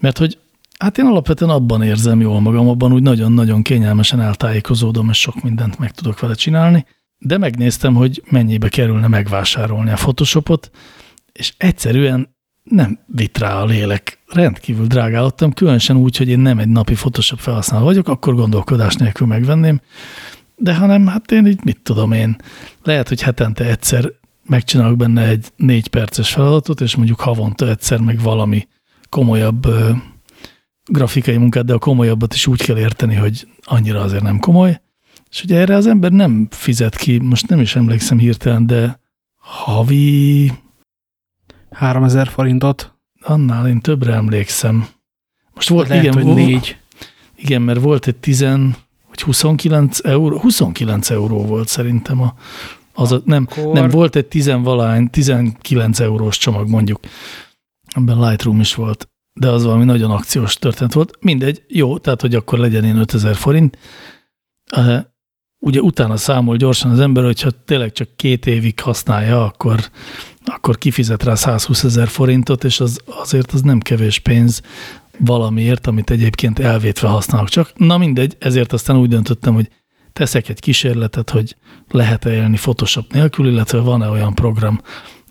Mert hogy hát én alapvetően abban érzem jól magam, abban úgy nagyon-nagyon kényelmesen eltájékozódom, és sok mindent meg tudok vele csinálni, de megnéztem, hogy mennyibe kerülne megvásárolni a Photoshopot, és egyszerűen nem vitt rá a lélek. Rendkívül drágálottam, különösen úgy, hogy én nem egy napi Photoshop felhasználó vagyok, akkor gondolkodás nélkül megvenném, de hanem hát én így mit tudom én, lehet, hogy hetente egyszer megcsinálok benne egy négy perces feladatot, és mondjuk havonta egyszer meg valami komolyabb ö, grafikai munkát, de a komolyabbat is úgy kell érteni, hogy annyira azért nem komoly. És ugye erre az ember nem fizet ki, most nem is emlékszem hirtelen, de havi 3000 forintot. Annál én többre emlékszem. Most volt, Lehet, igen, hogy négy. Igen, mert volt egy 10 vagy 29 euró, 29 euró volt szerintem a, az a, nem, nem, volt egy 10 valány, 19 eurós csomag mondjuk, amiben Lightroom is volt, de az valami nagyon akciós történet volt. Mindegy, jó, tehát hogy akkor legyen én 5000 forint. Ugye utána számol gyorsan az ember, hogyha tényleg csak két évig használja, akkor akkor kifizet rá 120 ezer forintot, és az, azért az nem kevés pénz valamiért, amit egyébként elvétve használok csak. Na mindegy, ezért aztán úgy döntöttem, hogy teszek egy kísérletet, hogy lehet-e élni Photoshop nélkül, illetve van-e olyan program,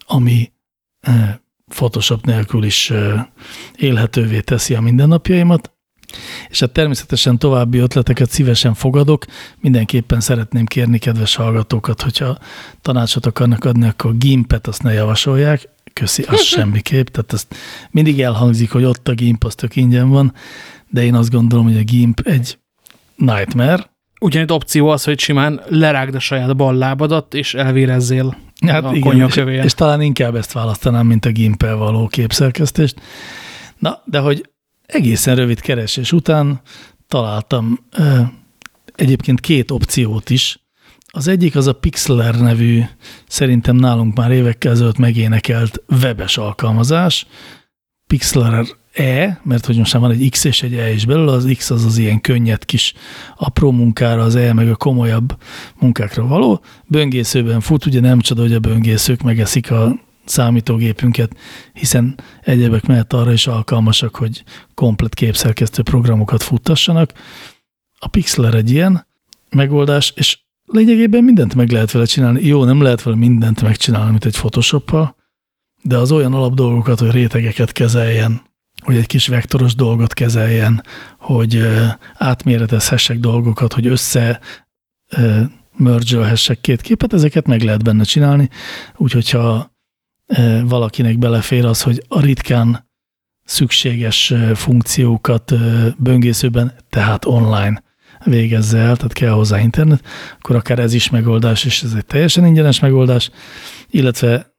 ami eh, Photoshop nélkül is eh, élhetővé teszi a mindennapjaimat, és hát természetesen további ötleteket szívesen fogadok. Mindenképpen szeretném kérni kedves hallgatókat, hogyha tanácsot akarnak adni, akkor gimpet azt ne javasolják. Köszi, az semmiképp. Tehát ezt mindig elhangzik, hogy ott a gimp, az tök ingyen van, de én azt gondolom, hogy a gimp egy nightmare. Ugyanitt opció az, hogy simán lerágd a saját bal lábadat, és elvérezzél hát a igen, és, és talán inkább ezt választanám, mint a gimpel való képszerkesztést. Na, de hogy egészen rövid keresés után találtam ö, egyébként két opciót is. Az egyik az a Pixlr nevű, szerintem nálunk már évekkel ezelőtt megénekelt webes alkalmazás, Pixlr E, mert hogy most már van egy X és egy E is belőle, az X az az ilyen könnyed kis apró munkára, az E meg a komolyabb munkákra való. Böngészőben fut, ugye nem csoda, hogy a böngészők megeszik a számítógépünket, hiszen egyebek mellett arra is alkalmasak, hogy komplet képszerkesztő programokat futtassanak. A Pixlr egy ilyen megoldás, és lényegében mindent meg lehet vele csinálni. Jó, nem lehet vele mindent megcsinálni, mint egy Photoshoppal, de az olyan alapdolgokat, hogy rétegeket kezeljen, hogy egy kis vektoros dolgot kezeljen, hogy átméretezhessek dolgokat, hogy össze mergelhessek két képet, ezeket meg lehet benne csinálni, úgyhogy ha valakinek belefér az, hogy a ritkán szükséges funkciókat böngészőben, tehát online végezze el, tehát kell hozzá internet, akkor akár ez is megoldás, és ez egy teljesen ingyenes megoldás, illetve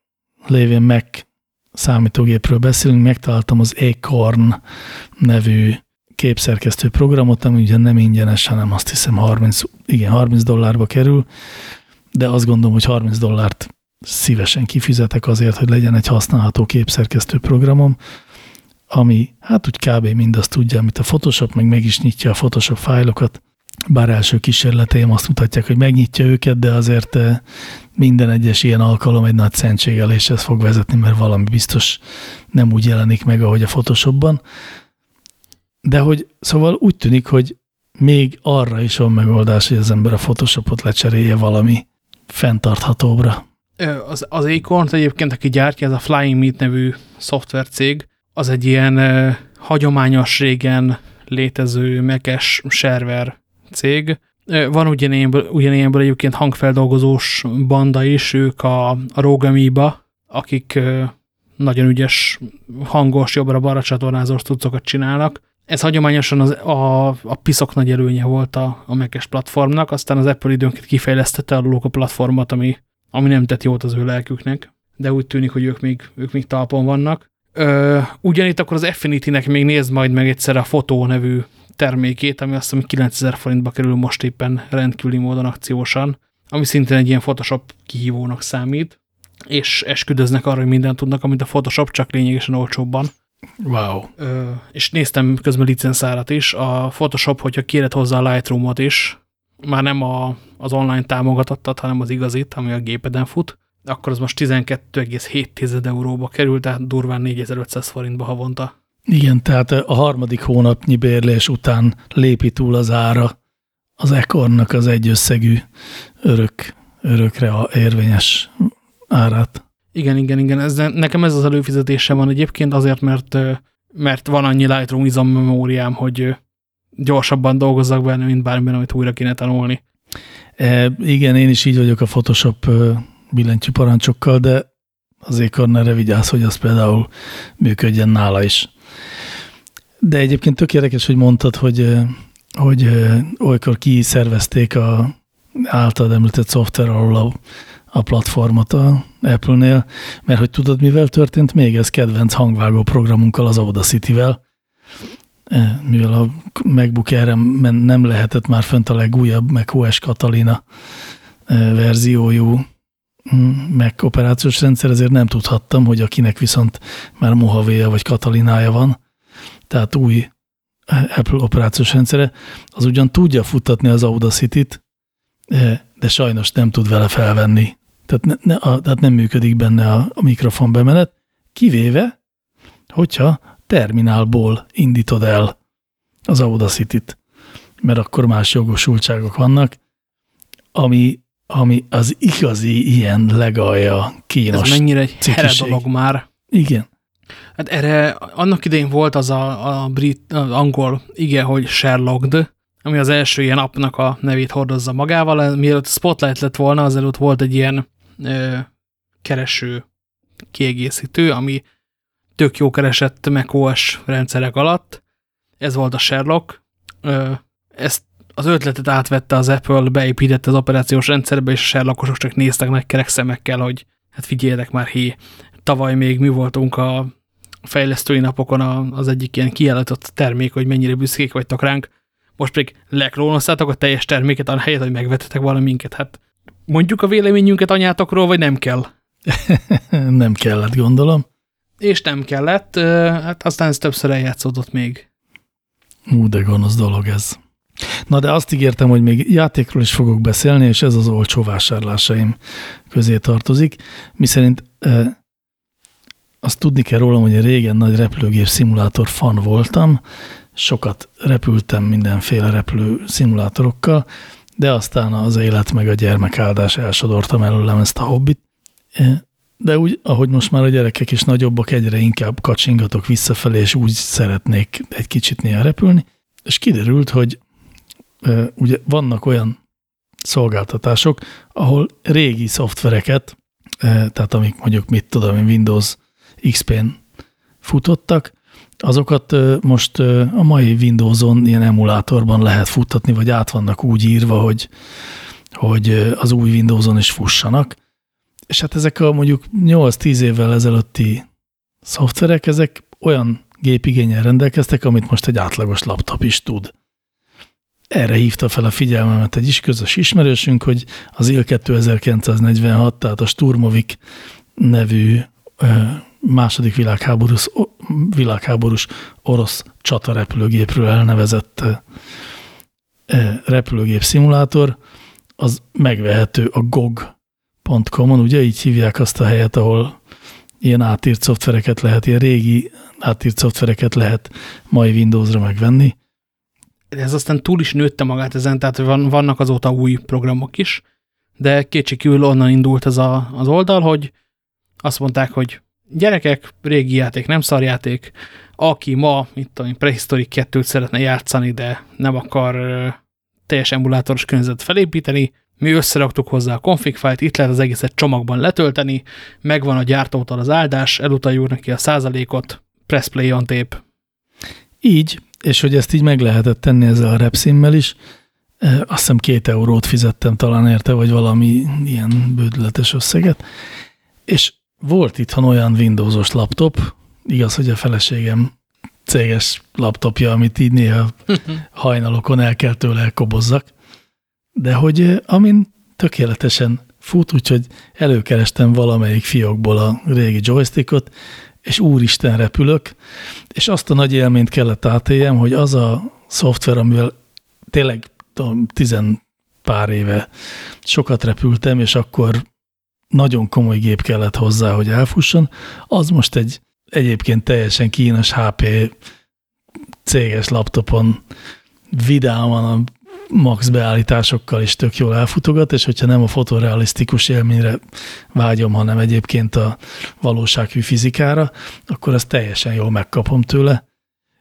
lévén meg számítógépről beszélünk, megtaláltam az Acorn nevű képszerkesztő programot, ami ugye nem ingyenes, hanem azt hiszem 30, igen, 30 dollárba kerül, de azt gondolom, hogy 30 dollárt szívesen kifizetek azért, hogy legyen egy használható képszerkesztő programom, ami hát úgy kb. mindazt tudja, amit a Photoshop, meg meg is nyitja a Photoshop fájlokat, bár első kísérleteim azt mutatják, hogy megnyitja őket, de azért eh, minden egyes ilyen alkalom egy nagy szentségeléshez fog vezetni, mert valami biztos nem úgy jelenik meg, ahogy a Photoshopban. De hogy szóval úgy tűnik, hogy még arra is van megoldás, hogy az ember a Photoshopot lecserélje valami fenntarthatóbra az, az Acorn egyébként, aki gyártja, ez a Flying Meat nevű szoftvercég, az egy ilyen hagyományos régen létező mekes server cég. Van ugyanilyenből, ugyanilyenből egyébként hangfeldolgozós banda is, ők a, a Rogamiba, akik nagyon ügyes, hangos, jobbra-balra csatornázós cuccokat csinálnak. Ez hagyományosan az, a, a piszok nagy előnye volt a, a Mac-es platformnak, aztán az Apple időnként kifejlesztette a a platformot, ami, ami nem tett jót az ő lelküknek, de úgy tűnik, hogy ők még, ők még talpon vannak. Ö, ugyanitt akkor az Affinity-nek még nézd majd meg egyszer a Fotó nevű termékét, ami azt hiszem 9000 forintba kerül most éppen rendkívüli módon akciósan, ami szintén egy ilyen Photoshop kihívónak számít, és esküdöznek arra, hogy mindent tudnak, amit a Photoshop, csak lényegesen olcsóbban. Wow. Ö, és néztem közben licenszárat is. A Photoshop, hogyha kéred hozzá a Lightroom-ot is, már nem a, az online támogatottat, hanem az igazit, ami a gépeden fut, akkor az most 12,7 euróba került, tehát durván 4500 forintba havonta. Igen, tehát a harmadik hónapnyi bérlés után lépi túl az ára az ekornak az egyösszegű örök, örökre érvényes árát. Igen, igen, igen. Ez, nekem ez az előfizetése van egyébként azért, mert, mert van annyi Lightroom izommemóriám, hogy gyorsabban dolgozzak benne, mint bármilyen, amit újra kéne tanulni. E, igen, én is így vagyok a Photoshop billentyű parancsokkal, de azért Cornerre vigyázz, hogy az például működjen nála is. De egyébként tök érdekes, hogy mondtad, hogy, hogy olykor kiszervezték a általad említett szoftver alól a, a platformot a Apple-nél, mert hogy tudod, mivel történt még ez kedvenc hangvágó programunkkal, az Audacity-vel, mivel a MacBook air nem lehetett már fönt a legújabb macOS Catalina verziójú Mac operációs rendszer, ezért nem tudhattam, hogy akinek viszont már mojave vagy Katalinája van, tehát új Apple operációs rendszere, az ugyan tudja futtatni az Audacity-t, de sajnos nem tud vele felvenni. Tehát, ne, ne, a, tehát nem működik benne a, a mikrofon bemenet, kivéve, hogyha terminálból indítod el az Audacity-t, mert akkor más jogosultságok vannak, ami, ami az igazi ilyen legalja kínos Ez mennyire egy here dolog már. Igen. Hát erre annak idején volt az a, a brit, az angol ige, hogy Sherlocked, ami az első ilyen appnak a nevét hordozza magával. Mielőtt Spotlight lett volna, azelőtt volt egy ilyen ö, kereső kiegészítő, ami tök jó keresett macOS rendszerek alatt. Ez volt a Sherlock. Ö, ezt az ötletet átvette az Apple, beépítette az operációs rendszerbe, és a Sherlockosok csak néztek nagy kerek szemekkel, hogy hát figyeljetek már, hé, tavaly még mi voltunk a fejlesztői napokon az egyik ilyen kiállított termék, hogy mennyire büszkék vagytok ránk, most pedig leklónoztátok a teljes terméket, a helyet, hogy megvetetek valaminket. Hát mondjuk a véleményünket anyátokról, vagy nem kell? nem kellett, gondolom. És nem kellett, hát aztán ez többször eljátszódott még. Ú, de gonosz dolog ez. Na de azt ígértem, hogy még játékról is fogok beszélni, és ez az olcsó vásárlásaim közé tartozik, miszerint e, azt tudni kell rólam, hogy régen nagy repülőgép szimulátor fan voltam, sokat repültem mindenféle repülő szimulátorokkal, de aztán az élet meg a gyermekáldás elsodortam előlem ezt a hobbit. De úgy, ahogy most már a gyerekek is nagyobbak, egyre inkább kacsingatok visszafelé, és úgy szeretnék egy kicsit néha repülni. És kiderült, hogy ugye vannak olyan szolgáltatások, ahol régi szoftvereket, tehát amik mondjuk mit tudom, Windows XP-n futottak, azokat most a mai Windows-on ilyen emulátorban lehet futtatni, vagy át vannak úgy írva, hogy, hogy az új Windows-on is fussanak. És hát ezek a mondjuk 8-10 évvel ezelőtti szoftverek, ezek olyan gépigényel rendelkeztek, amit most egy átlagos laptop is tud. Erre hívta fel a figyelmemet egy is közös ismerősünk, hogy az IL 2946, tehát a Sturmovik nevű második világháborús, világháborús orosz csatarepülőgépről elnevezett repülőgép szimulátor, az megvehető a gog.com-on, ugye így hívják azt a helyet, ahol ilyen átírt szoftvereket lehet, ilyen régi átírt szoftvereket lehet mai Windowsra megvenni. Ez aztán túl is nőtte magát ezen, tehát van, vannak azóta új programok is, de kétségkívül onnan indult ez a, az oldal, hogy azt mondták, hogy Gyerekek, régi játék, nem szarjáték. Aki ma, mint tudom, Prehistoric 2-t szeretne játszani, de nem akar teljes emulátoros környezetet felépíteni, mi összeraktuk hozzá a config fájlt, itt lehet az egészet csomagban letölteni, megvan a gyártótól az áldás, elutaljuk neki a százalékot, press play on tape. Így, és hogy ezt így meg lehetett tenni ezzel a repszimmel is, azt hiszem két eurót fizettem talán érte, vagy valami ilyen bődületes összeget, és volt itthon olyan Windowsos laptop, igaz, hogy a feleségem céges laptopja, amit így néha hajnalokon el kell tőle elkobozzak, de hogy amin tökéletesen fut, úgyhogy előkerestem valamelyik fiókból a régi joystickot, és úristen repülök, és azt a nagy élményt kellett átéljem, hogy az a szoftver, amivel tényleg tudom, tizen pár éve sokat repültem, és akkor nagyon komoly gép kellett hozzá, hogy elfusson, az most egy egyébként teljesen kínos HP céges laptopon vidáman a max beállításokkal is tök jól elfutogat, és hogyha nem a fotorealisztikus élményre vágyom, hanem egyébként a valósághű fizikára, akkor ezt teljesen jól megkapom tőle.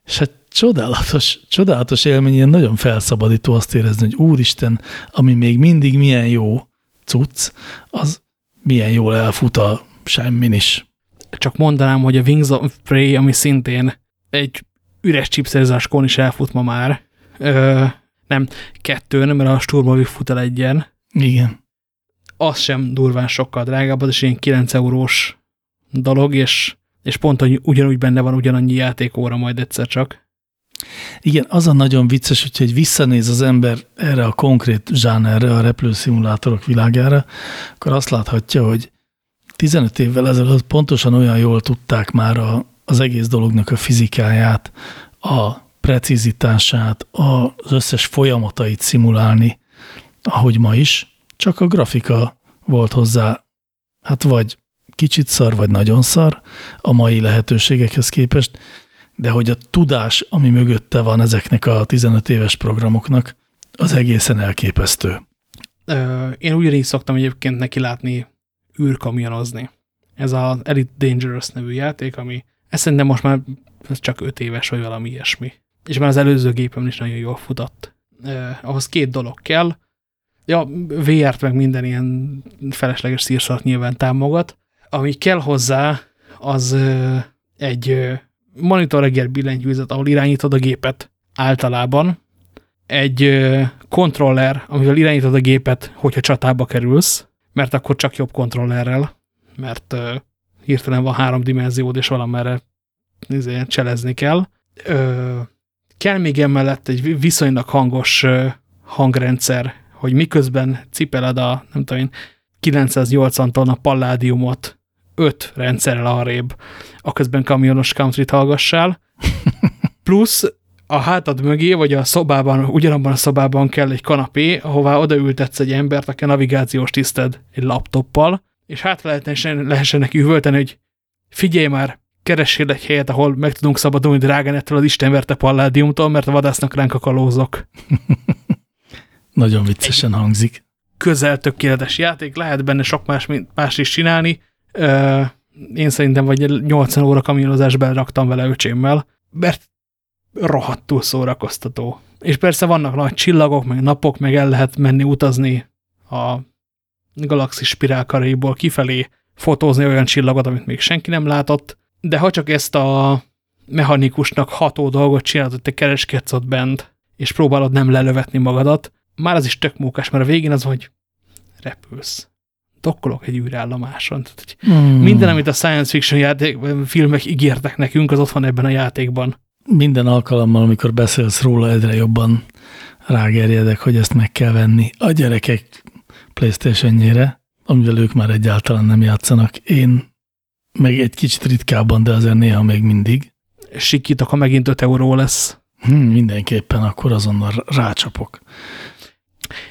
És hát csodálatos, csodálatos élmény, ilyen nagyon felszabadító azt érezni, hogy úristen, ami még mindig milyen jó cucc, az milyen jól elfut a semmin is. Csak mondanám, hogy a Wings of Prey, ami szintén egy üres chipszerzáskon is elfut ma már, ö, nem kettőn, mert a Sturmovik fut el egyen. Igen. Az sem durván sokkal drágább, az is ilyen 9 eurós dolog, és, és pont hogy ugyanúgy benne van ugyanannyi játékóra majd egyszer csak. Igen, az a nagyon vicces, hogyha egy visszanéz az ember erre a konkrét zsánerre, a repülőszimulátorok világára, akkor azt láthatja, hogy 15 évvel ezelőtt pontosan olyan jól tudták már a, az egész dolognak a fizikáját, a precizitását, az összes folyamatait szimulálni, ahogy ma is, csak a grafika volt hozzá, hát vagy kicsit szar, vagy nagyon szar a mai lehetőségekhez képest, de hogy a tudás, ami mögötte van ezeknek a 15 éves programoknak, az egészen elképesztő. Én ugyanígy szoktam egyébként neki látni űrkamionozni. Ez az Elite Dangerous nevű játék, ami ezt szerintem most már ez csak 5 éves, vagy valami ilyesmi és már az előző gépem is nagyon jól futott. Eh, ahhoz két dolog kell. Ja, VR-t meg minden ilyen felesleges szírszart nyilván támogat. Ami kell hozzá, az eh, egy eh, monitor reggel billentyűzet, ahol irányítod a gépet általában, egy kontroller, amivel irányítod a gépet, hogyha csatába kerülsz, mert akkor csak jobb kontrollerrel, mert hirtelen van három dimenziód, és valamerre izé, cselezni kell. Kell még emellett egy viszonylag hangos hangrendszer, hogy miközben cipeled a, nem tudom én, 980 tonna palládiumot 5 rendszerrel arrébb, aközben kamionos country-t hallgassál, plusz a hátad mögé, vagy a szobában, ugyanabban a szobában kell egy kanapé, ahová odaültetsz egy embert, aki a navigációs tiszted egy laptoppal, és hát lehessen, lehessen neki üvölteni, hogy figyelj már, keressél egy helyet, ahol meg tudunk szabadulni dráganettől az istenverte palládiumtól, mert vadásznak ránk a kalózok. Nagyon viccesen egy hangzik. Közel tökéletes játék, lehet benne sok más, más is csinálni. Én szerintem vagy 80 óra kamionozásban raktam vele öcsémmel, mert rohadtul szórakoztató. És persze vannak nagy csillagok, meg napok, meg el lehet menni utazni a galaxis spirálkaréból kifelé, fotózni olyan csillagot, amit még senki nem látott, de ha csak ezt a mechanikusnak ható dolgot csinálod, hogy te kereskedsz ott bent, és próbálod nem lelövetni magadat, már az is tök mókás, mert a végén az, hogy repülsz. Dokkolok egy űrállomáson. Tehát, hogy hmm. Minden, amit a science fiction játék, filmek ígértek nekünk, az ott van ebben a játékban. Minden alkalommal, amikor beszélsz róla, egyre jobban rágerjedek, hogy ezt meg kell venni. A gyerekek Playstation-jére, amivel ők már egyáltalán nem játszanak. Én meg egy kicsit ritkábban, de azért néha még mindig. Sikítok, ha megint 5 euró lesz. Hmm, mindenképpen akkor azonnal rácsapok.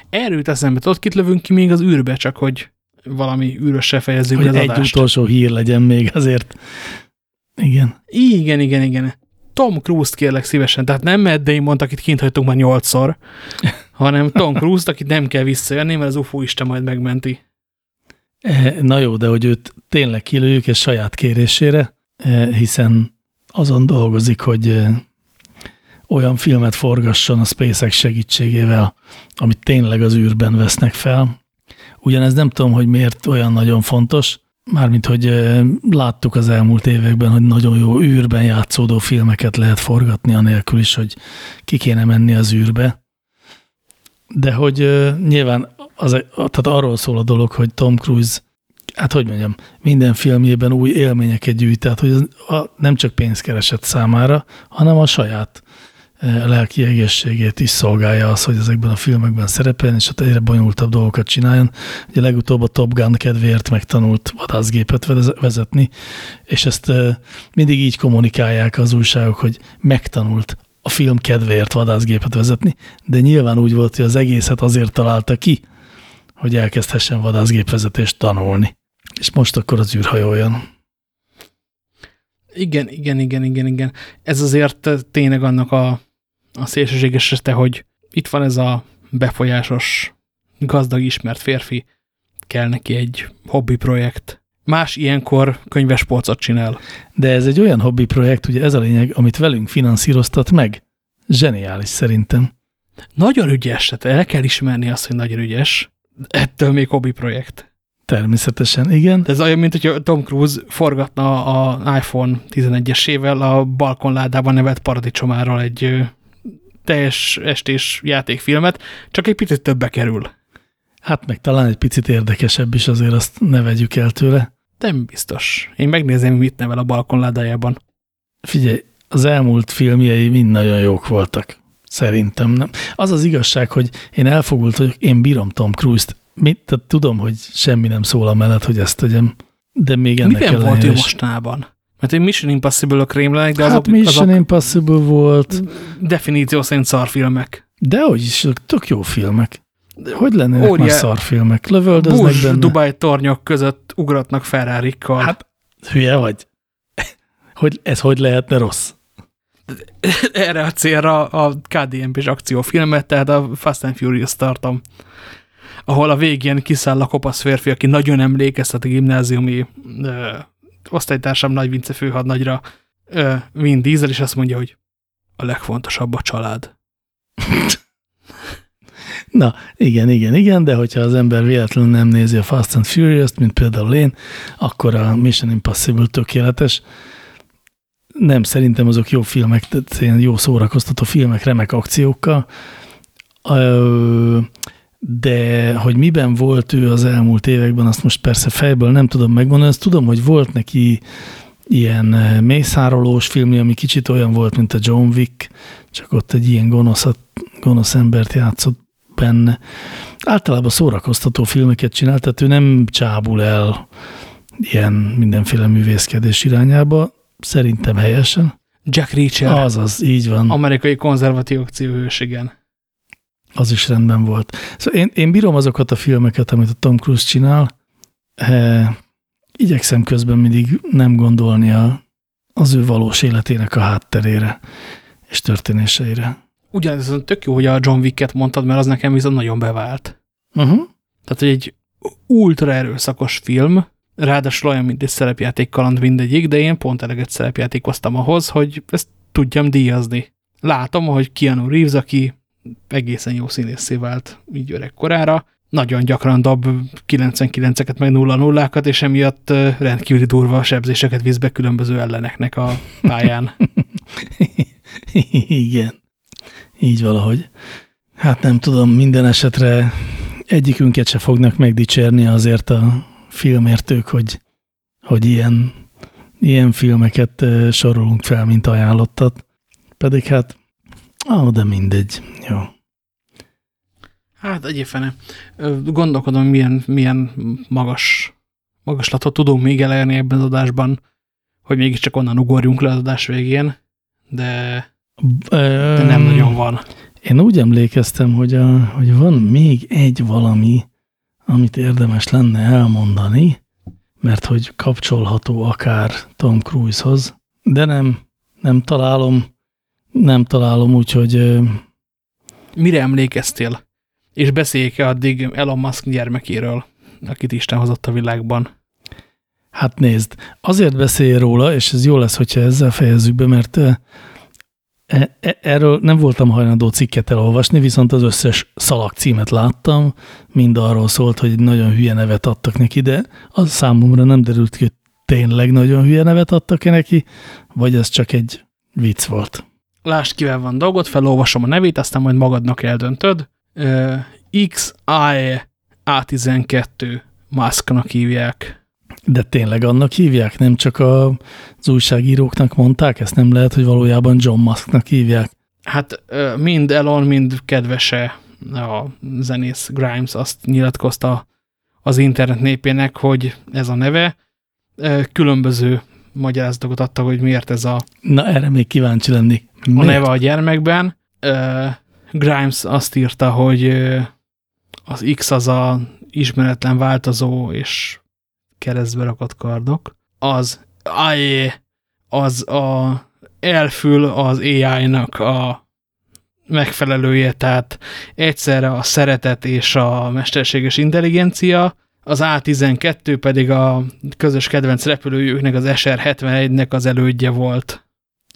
Erről eszembe, tudod, kit lövünk ki még az űrbe, csak hogy valami űrösre fejezzük hogy az egy adást. utolsó hír legyen még azért. Igen. Igen, igen, igen. Tom Cruise-t kérlek szívesen, tehát nem Matt Damon, akit kint hagytunk már nyolcszor, hanem Tom Cruise-t, akit nem kell visszajönni, mert az UFO Isten majd megmenti. E, na jó, de hogy őt tényleg kilőjük, és saját kérésére, e, hiszen azon dolgozik, hogy e, olyan filmet forgasson a SpaceX segítségével, amit tényleg az űrben vesznek fel. Ugyanez nem tudom, hogy miért olyan nagyon fontos, mármint, hogy láttuk az elmúlt években, hogy nagyon jó űrben játszódó filmeket lehet forgatni, anélkül is, hogy ki kéne menni az űrbe. De hogy nyilván az, tehát arról szól a dolog, hogy Tom Cruise, hát hogy mondjam, minden filmjében új élményeket gyűjt, tehát hogy a, nem csak pénzkereset számára, hanem a saját lelki egészségét is szolgálja az, hogy ezekben a filmekben szerepeljen, és ott egyre bonyolultabb dolgokat csináljon. Ugye legutóbb a Top Gun kedvéért megtanult vadászgépet vezetni, és ezt mindig így kommunikálják az újságok, hogy megtanult a film kedvéért vadászgépet vezetni, de nyilván úgy volt, hogy az egészet azért találta ki, hogy elkezdhessen vadászgépvezetést tanulni. És most akkor az űrhajó jön. Igen, igen, igen, igen, igen. Ez azért tényleg annak a, a szélsőséges este, hogy itt van ez a befolyásos, gazdag, ismert férfi, kell neki egy hobbi projekt. Más ilyenkor könyves polcot csinál. De ez egy olyan hobbi projekt, ugye ez a lényeg, amit velünk finanszíroztat meg. Zseniális szerintem. Nagyon ügyes, tehát el kell ismerni azt, hogy nagyon ügyes. Ettől még hobbi projekt. Természetesen, igen. De ez olyan, mint hogy Tom Cruise forgatna a iPhone 11-esével a balkonládában nevet paradicsomáról egy teljes estés játékfilmet, csak egy picit többe kerül. Hát meg talán egy picit érdekesebb is, azért azt ne vegyük el tőle. Nem biztos. Én megnézem, mit nevel a balkonládájában. Figyelj, az elmúlt filmjei mind nagyon jók voltak. Szerintem nem. Az az igazság, hogy én elfogult, hogy én bírom Tom Cruise-t. Mit, tehát tudom, hogy semmi nem szól a mellett, hogy ezt tegyem, de még ennek Miben volt ő mostában? Mert én Mission Impossible-ök rémlenek, de hát azok... Mission azok Impossible volt. Definíció szerint szarfilmek. De hogy is, tök jó filmek. De hogy lennének Óriá... már szarfilmek? Lövöldöznek Bush, benne. Dubai tornyok között ugratnak ferrari -kkal. Hát, hülye vagy. hogy ez hogy lehetne rossz? Erre a célra a KDNP-s akciófilmet, tehát a Fast and Furious tartom ahol a végén kiszáll a kopasz férfi, aki nagyon emlékeztet a gimnáziumi ö, osztálytársam Nagy Vince főhadnagyra, ö, Vin Diesel, és azt mondja, hogy a legfontosabb a család. Na, igen, igen, igen, de hogyha az ember véletlenül nem nézi a Fast and Furious-t, mint például én, akkor a Mission Impossible tökéletes. Nem, szerintem azok jó filmek, tehát jó szórakoztató filmek, remek akciókkal. De hogy miben volt ő az elmúlt években, azt most persze fejből nem tudom megmondani, azt tudom, hogy volt neki ilyen eh, mészárolós filmje, ami kicsit olyan volt, mint a John Wick, csak ott egy ilyen gonoszat, gonosz embert játszott benne. Általában szórakoztató filmeket csinált, tehát ő nem csábul el ilyen mindenféle művészkedés irányába, szerintem helyesen. Jack Reacher. Azaz, így van. Amerikai konzervatív akcióhős, igen az is rendben volt. Szóval én, én bírom azokat a filmeket, amit a Tom Cruise csinál. E, igyekszem közben mindig nem gondolni a, az ő valós életének a hátterére és történéseire. Ugyanez tök jó, hogy a John Wick-et mondtad, mert az nekem viszont nagyon bevált. Uh -huh. Tehát, hogy egy ultra erőszakos film, ráadásul olyan, mint egy szerepjáték kaland mindegyik, de én pont eleget szerepjátékoztam ahhoz, hogy ezt tudjam díjazni. Látom, hogy Keanu Reeves, aki egészen jó színészé vált így öreg korára. Nagyon gyakran dob 99-eket meg 0-0-ákat, és emiatt rendkívüli durva sebzéseket visz be különböző elleneknek a pályán. Igen, így valahogy. Hát nem tudom, minden esetre egyikünket se fognak megdicsérni azért a filmértők, hogy, hogy ilyen, ilyen filmeket sorolunk fel, mint ajánlottat. Pedig hát Ó, de mindegy. Jó. Hát egyébfene. Gondolkodom, milyen, milyen magas magaslatot tudunk még elérni ebben az adásban, hogy mégiscsak onnan ugorjunk le az adás végén, de, de nem nagyon van. Én úgy emlékeztem, hogy, a, hogy van még egy valami, amit érdemes lenne elmondani, mert hogy kapcsolható akár Tom Cruise-hoz, de nem, nem találom, nem találom, úgyhogy... Mire emlékeztél? És beszéljük-e addig Elon Musk gyermekéről? akit Isten hozott a világban. Hát nézd, azért beszélj róla, és ez jó lesz, hogyha ezzel fejezzük be, mert e, e, erről nem voltam hajlandó cikket elolvasni, viszont az összes szalag címet láttam, mind arról szólt, hogy nagyon hülye nevet adtak neki, de az számomra nem derült ki, hogy tényleg nagyon hülye nevet adtak -e neki, vagy ez csak egy vicc volt. Lásd, kivel van dolgot, felolvasom a nevét, aztán majd magadnak eldöntöd. XI A12 maszknak hívják. De tényleg annak hívják? Nem csak a, az újságíróknak mondták? Ezt nem lehet, hogy valójában John Musknak hívják? Hát mind Elon, mind kedvese a zenész Grimes azt nyilatkozta az internet népének, hogy ez a neve. Különböző magyarázatokat adtak, hogy miért ez a... Na, erre még kíváncsi lenni. Miért? A neve a gyermekben. Grimes azt írta, hogy az X az a ismeretlen változó és keresztbe rakott kardok. Az AI az a elfül az AI-nak a megfelelője, tehát egyszerre a szeretet és a mesterséges intelligencia, az A12 pedig a közös kedvenc repülőjüknek, az SR-71-nek az elődje volt.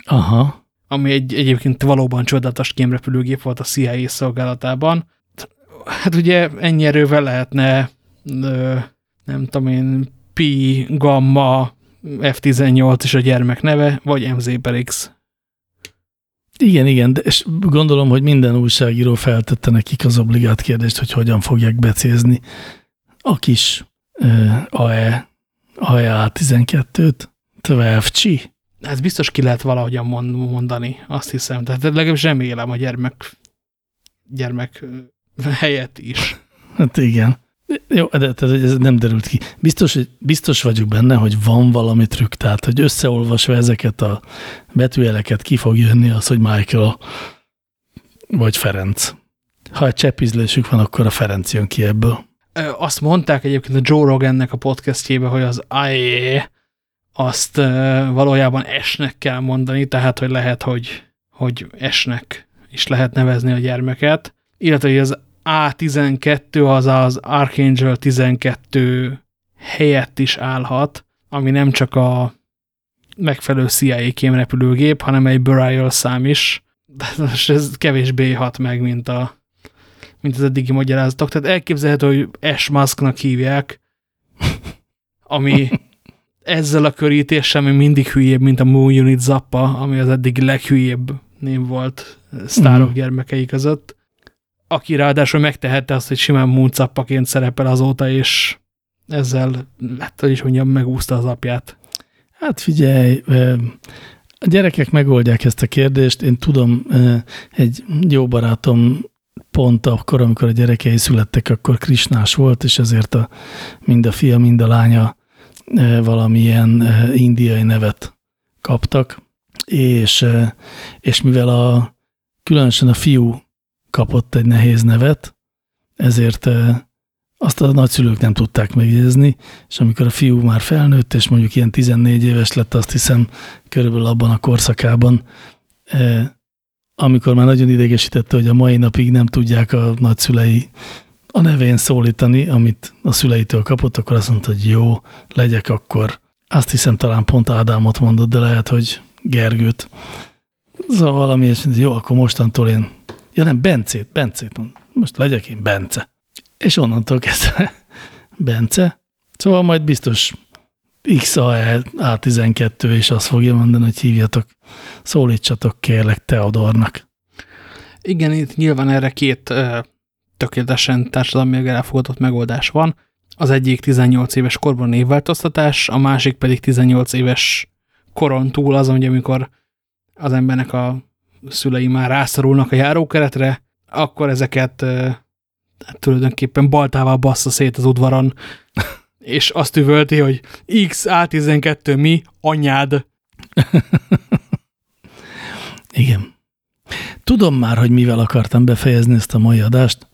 Aha. Ami egy, egyébként valóban csodatos kémrepülőgép volt a CIA szolgálatában. Hát ugye ennyi erővel lehetne, nem tudom én, Pi, Gamma, F-18 is a gyermek neve, vagy MZ per X. Igen, igen, de és gondolom, hogy minden újságíró feltette nekik az obligát kérdést, hogy hogyan fogják becézni a kis uh, AE, AE 12-t, 12 Ez biztos ki lehet valahogyan mondani, azt hiszem. Tehát legalábbis remélem a gyermek, gyermek helyett is. Hát igen. Jó, de, de ez nem derült ki. Biztos, biztos vagyok benne, hogy van valami trükk, tehát, hogy összeolvasva ezeket a betűjeleket ki fog jönni az, hogy Michael vagy Ferenc. Ha egy cseppizlésük van, akkor a Ferenc jön ki ebből. Azt mondták egyébként a Joe Rogannek a podcastjébe, hogy az AE azt valójában esnek kell mondani, tehát, hogy lehet, hogy, hogy esnek is lehet nevezni a gyermeket, illetve, hogy az a12 az az Archangel 12 helyett is állhat, ami nem csak a megfelelő CIA kémrepülőgép, hanem egy Burial szám is. De ez kevésbé hat meg, mint, a, mint az eddigi magyarázatok. Tehát elképzelhető, hogy S Musknak hívják, ami ezzel a körítéssel ami mindig hülyébb, mint a Moon Unit Zappa, ami az eddig leghülyébb név volt sztárok mm. gyermekei között aki ráadásul megtehette azt, hogy simán múncappaként szerepel azóta, és ezzel, hát hogy is mondjam, megúszta az apját. Hát figyelj, a gyerekek megoldják ezt a kérdést. Én tudom, egy jó barátom pont akkor, amikor a gyerekei születtek, akkor krisnás volt, és ezért a, mind a fia, mind a lánya valamilyen indiai nevet kaptak, és, és mivel a, különösen a fiú kapott egy nehéz nevet, ezért azt a nagyszülők nem tudták megjegyezni, és amikor a fiú már felnőtt, és mondjuk ilyen 14 éves lett, azt hiszem körülbelül abban a korszakában, amikor már nagyon idegesítette, hogy a mai napig nem tudják a nagyszülei a nevén szólítani, amit a szüleitől kapott, akkor azt mondta, hogy jó, legyek akkor. Azt hiszem talán pont Ádámot mondott, de lehet, hogy Gergőt. Szóval valami, és jó, akkor mostantól én Ja nem, Bencét, Bencét. Most legyek én Bence. És onnantól kezdve Bence. Szóval majd biztos XAE A12 és azt fogja mondani, hogy hívjatok, szólítsatok kérlek Teodornak. Igen, itt nyilván erre két ö, tökéletesen társadalmi elfogadott megoldás van. Az egyik 18 éves korban névváltoztatás, a másik pedig 18 éves koron túl az, hogy amikor az embernek a szülei már rászorulnak a járókeretre, akkor ezeket hát tulajdonképpen baltával bassza szét az udvaron, és azt üvölti, hogy X, A12 mi, anyád. Igen. Tudom már, hogy mivel akartam befejezni ezt a mai adást.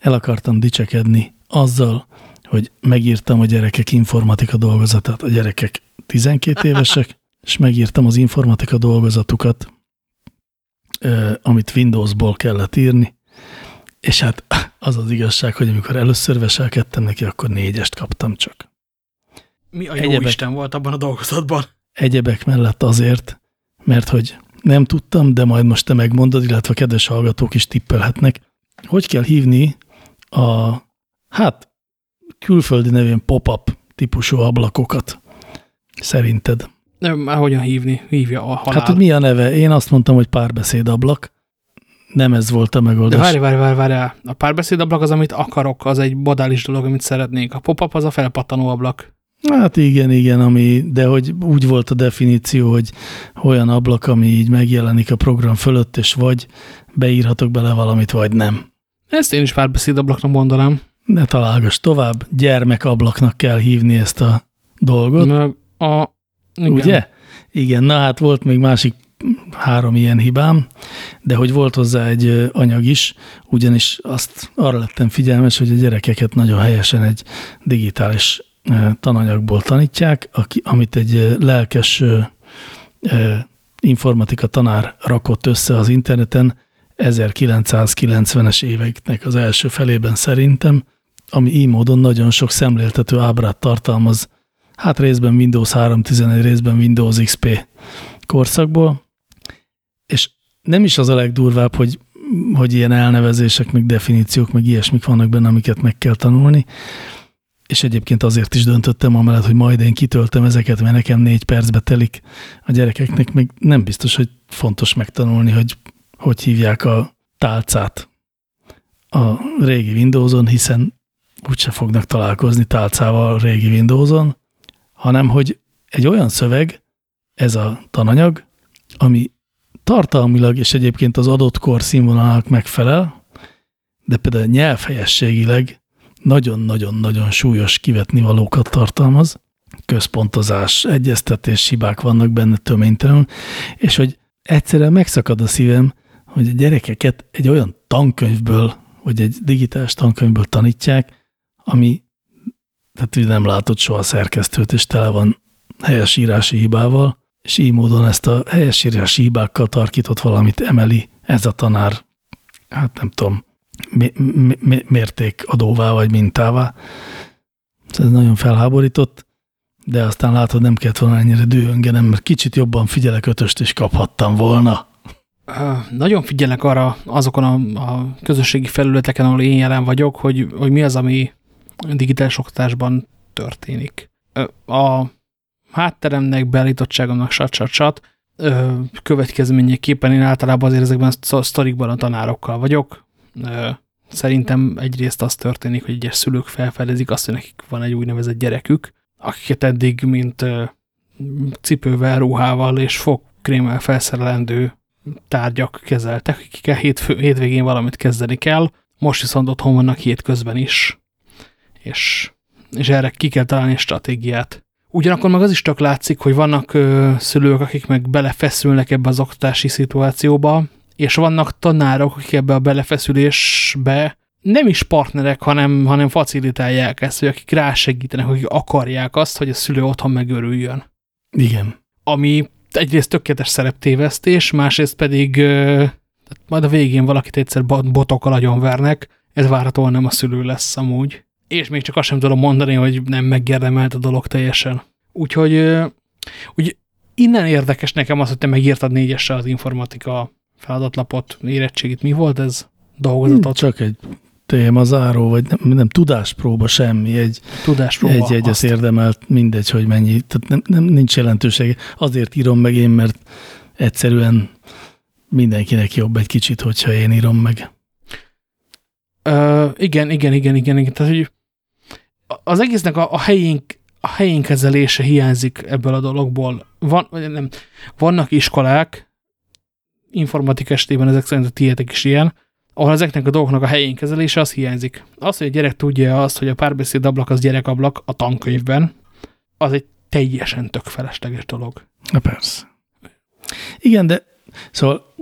El akartam dicsekedni azzal, hogy megírtam a gyerekek informatika dolgozatát. A gyerekek 12 évesek, és megírtam az informatika dolgozatukat amit Windowsból kellett írni, És hát az az igazság, hogy amikor először veselkedtem neki, akkor négyest kaptam csak. Mi a jó Egyebek, Isten volt abban a dolgozatban? Egyebek mellett azért, mert hogy nem tudtam, de majd most te megmondod, illetve a kedves hallgatók is tippelhetnek, hogy kell hívni a, hát, külföldi nevén pop-up típusú ablakokat. Szerinted? Nem, már hogyan hívni? Hívja a halál. Hát, hogy mi a neve? Én azt mondtam, hogy párbeszédablak. Nem ez volt a megoldás. De várj, várj, várj, várj. A párbeszédablak az, amit akarok, az egy modális dolog, amit szeretnék. A pop-up az a felpattanó ablak. Hát igen, igen, ami, de hogy úgy volt a definíció, hogy olyan ablak, ami így megjelenik a program fölött, és vagy beírhatok bele valamit, vagy nem. Ezt én is párbeszédablaknak mondanám. Ne találgass tovább, gyermekablaknak kell hívni ezt a dolgot. A, igen. Ugye? Igen, na hát volt még másik három ilyen hibám, de hogy volt hozzá egy anyag is, ugyanis azt arra lettem figyelmes, hogy a gyerekeket nagyon helyesen egy digitális tananyagból tanítják, aki, amit egy lelkes informatika tanár rakott össze az interneten 1990-es éveknek az első felében szerintem, ami így módon nagyon sok szemléltető ábrát tartalmaz, hát részben Windows 3.11, részben Windows XP korszakból, nem is az a legdurvább, hogy, hogy ilyen elnevezések, meg definíciók, meg ilyesmik vannak benne, amiket meg kell tanulni, és egyébként azért is döntöttem amellett, hogy majd én kitöltöm ezeket, mert nekem négy percbe telik a gyerekeknek, még nem biztos, hogy fontos megtanulni, hogy hogy hívják a tálcát a régi Windowson, hiszen úgyse fognak találkozni tálcával a régi Windowson, hanem hogy egy olyan szöveg, ez a tananyag, ami tartalmilag és egyébként az adott kor színvonalának megfelel, de például nyelvhelyességileg nagyon-nagyon-nagyon súlyos kivetni valókat tartalmaz, központozás, egyeztetés, hibák vannak benne töménytelenül, és hogy egyszerűen megszakad a szívem, hogy a gyerekeket egy olyan tankönyvből, vagy egy digitális tankönyvből tanítják, ami tehát nem látott soha szerkesztőt, és tele van helyesírási hibával, így módon ezt a helyesírási hibákkal tarkított valamit emeli ez a tanár, hát nem tudom, mértékadóvá vagy mintává. Ez nagyon felháborított, de aztán látod, nem kellett volna ennyire dühöngenem, mert kicsit jobban figyelek ötöst, és kaphattam volna. Nagyon figyelek arra azokon a, a közösségi felületeken, ahol én jelen vagyok, hogy, hogy mi az, ami digitális oktatásban történik. A hátteremnek, beállítottságomnak, sat, sat, sat, következményeképpen én általában azért ezekben a sztorikban a tanárokkal vagyok, Szerintem egyrészt az történik, hogy egyes szülők felfedezik azt, hogy nekik van egy úgynevezett gyerekük, akiket eddig, mint cipővel, ruhával és fogkrémmel felszerelendő tárgyak kezeltek, akikkel hétfő, hétvégén valamit kezdeni kell. Most viszont otthon vannak hétközben is, és, és erre ki kell találni stratégiát. Ugyanakkor meg az is csak látszik, hogy vannak ö, szülők, akik meg belefeszülnek ebbe az oktatási szituációba, és vannak tanárok, akik ebbe a belefeszülésbe nem is partnerek, hanem, hanem facilitálják ezt, hogy akik rásegítenek, akik akarják azt, hogy a szülő otthon megörüljön. Igen. Ami egyrészt tökéletes szereptévesztés, másrészt pedig tehát majd a végén valakit egyszer botokkal vernek, ez várhatóan nem a szülő lesz amúgy. És még csak azt sem tudom mondani, hogy nem megérdemelt a dolog teljesen. Úgyhogy úgy innen érdekes nekem az, hogy te megírtad négyesre az informatika feladatlapot, érettségit. Mi volt ez? Dolgozatot? Csak egy témazáró, vagy nem, nem tudáspróba semmi, egy, tudáspróba, egy, egy az érdemelt, mindegy, hogy mennyi, tehát nem, nem, nincs jelentősége. Azért írom meg én, mert egyszerűen mindenkinek jobb egy kicsit, hogyha én írom meg. Ö, igen, igen, igen, igen, igen. Tehát, hogy az egésznek a, a helyén a helyén kezelése hiányzik ebből a dologból. Van, nem, vannak iskolák, informatika esetében ezek szerint a tietek is ilyen, ahol ezeknek a dolgoknak a helyén kezelése az hiányzik. Az, hogy a gyerek tudja azt, hogy a párbeszéd ablak az gyerekablak a tankönyvben, az egy teljesen tök felesleges dolog. Na persze. Igen, de szóval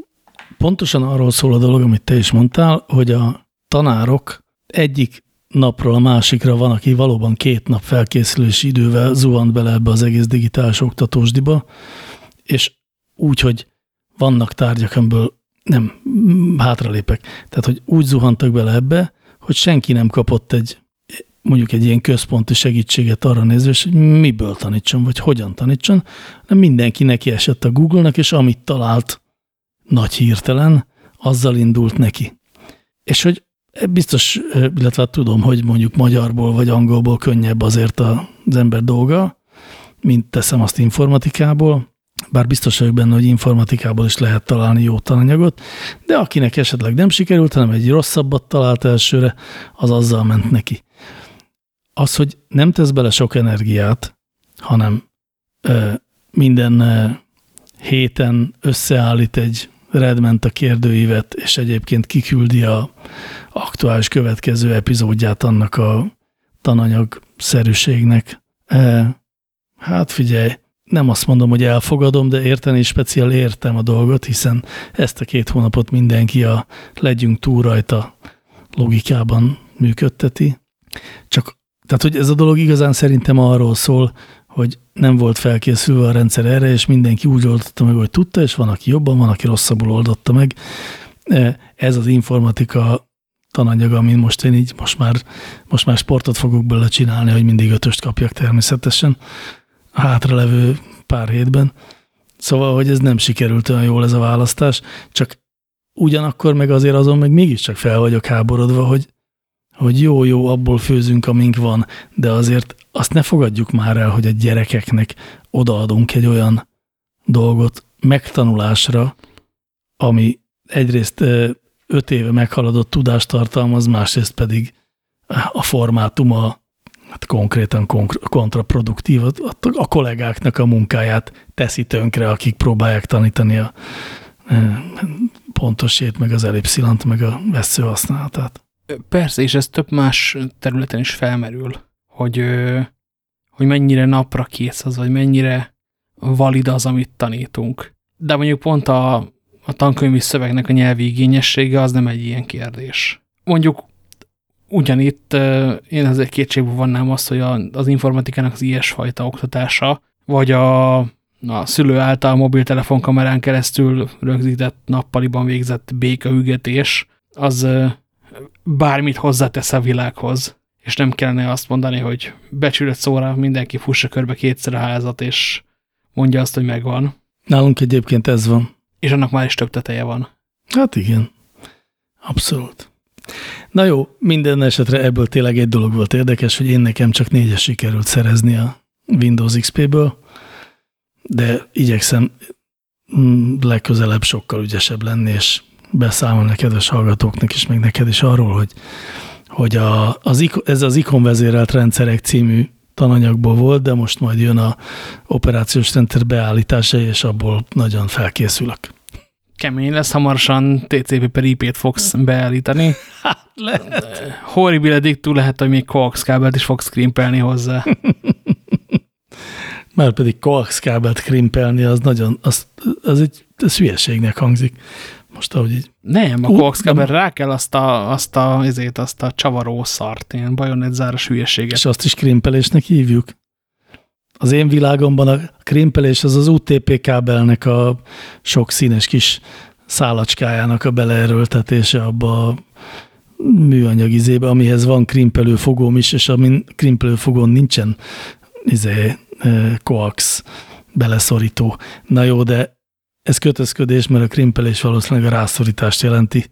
pontosan arról szól a dolog, amit te is mondtál, hogy a tanárok egyik napról a másikra van, aki valóban két nap felkészülési idővel zuhant bele ebbe az egész digitális oktatósdiba, és úgy, hogy vannak tárgyak, amiből nem, hátralépek. Tehát, hogy úgy zuhantak bele ebbe, hogy senki nem kapott egy mondjuk egy ilyen központi segítséget arra nézve, hogy miből tanítson, vagy hogyan tanítson, de mindenki neki esett a Google-nak, és amit talált nagy hirtelen, azzal indult neki. És hogy biztos, illetve hát tudom, hogy mondjuk magyarból vagy angolból könnyebb azért az ember dolga, mint teszem azt informatikából, bár biztos vagyok benne, hogy informatikából is lehet találni jó tananyagot, de akinek esetleg nem sikerült, hanem egy rosszabbat talált elsőre, az azzal ment neki. Az, hogy nem tesz bele sok energiát, hanem ö, minden ö, héten összeállít egy Redment a kérdőívet, és egyébként kiküldi a aktuális következő epizódját annak a tananyag szerűségnek. E, hát figyelj, nem azt mondom, hogy elfogadom, de érteni is speciál értem a dolgot, hiszen ezt a két hónapot mindenki a legyünk túl rajta logikában működteti. Csak, tehát, hogy ez a dolog igazán szerintem arról szól, hogy nem volt felkészülve a rendszer erre, és mindenki úgy oldotta meg, hogy tudta, és van, aki jobban, van, aki rosszabbul oldotta meg. E, ez az informatika tananyag, amin most én így most már, most már sportot fogok bele csinálni, hogy mindig ötöst kapjak természetesen a hátralevő pár hétben. Szóval, hogy ez nem sikerült olyan jól ez a választás, csak ugyanakkor meg azért azon meg mégiscsak fel vagyok háborodva, hogy, hogy jó-jó, abból főzünk, amink van, de azért azt ne fogadjuk már el, hogy a gyerekeknek odaadunk egy olyan dolgot megtanulásra, ami egyrészt öt éve meghaladott tudást tartalmaz, másrészt pedig a formátuma hát konkrétan kontraproduktív. A kollégáknak a munkáját teszi tönkre, akik próbálják tanítani a pontosét, meg az ellipszilant, meg a vesző használatát. Persze, és ez több más területen is felmerül, hogy, hogy mennyire napra kész az, vagy mennyire valid az, amit tanítunk. De mondjuk pont a, a tankönyvi szövegnek a nyelvi igényessége az nem egy ilyen kérdés. Mondjuk ugyanitt én azért kétségben vannám azt, hogy az informatikának az ilyesfajta oktatása, vagy a, a szülő által mobiltelefonkamerán keresztül rögzített nappaliban végzett békaügetés, az bármit hozzátesz a világhoz. És nem kellene azt mondani, hogy becsület szóra mindenki fussa körbe kétszer a házat, és mondja azt, hogy megvan. Nálunk egyébként ez van. És annak már is több teteje van. Hát igen. Abszolút. Na jó, minden esetre ebből tényleg egy dolog volt érdekes, hogy én nekem csak négyes sikerült szerezni a Windows XP-ből, de igyekszem mm, legközelebb sokkal ügyesebb lenni, és beszámolni a kedves hallgatóknak is, meg neked is arról, hogy, hogy a, az, ez az ikon vezérelt rendszerek című tananyagból volt, de most majd jön a operációs rendszer beállítása, és abból nagyon felkészülök. Kemény lesz, hamarosan TCP per IP-t fogsz beállítani. Hát, lehet. Horribile dictú lehet, hogy még coax kábelt is fogsz krimpelni hozzá. Már pedig coax kábelt krimpelni, az nagyon, az, az egy az hülyeségnek hangzik. Most ahogy így. Nem, a coax kábel rá kell azt a, azt a, ezért azt a csavaró szart, ilyen bajonet záros hülyeséget. És azt is krimpelésnek hívjuk? Az én világomban a krimpelés az az UTP kábelnek a sok színes kis szálacskájának a beleerőltetése abba a műanyag izébe, amihez van krimpelő fogóm is, és amin krimpelő fogón nincsen izé, koax beleszorító. Na jó, de ez kötözködés, mert a krimpelés valószínűleg a rászorítást jelenti,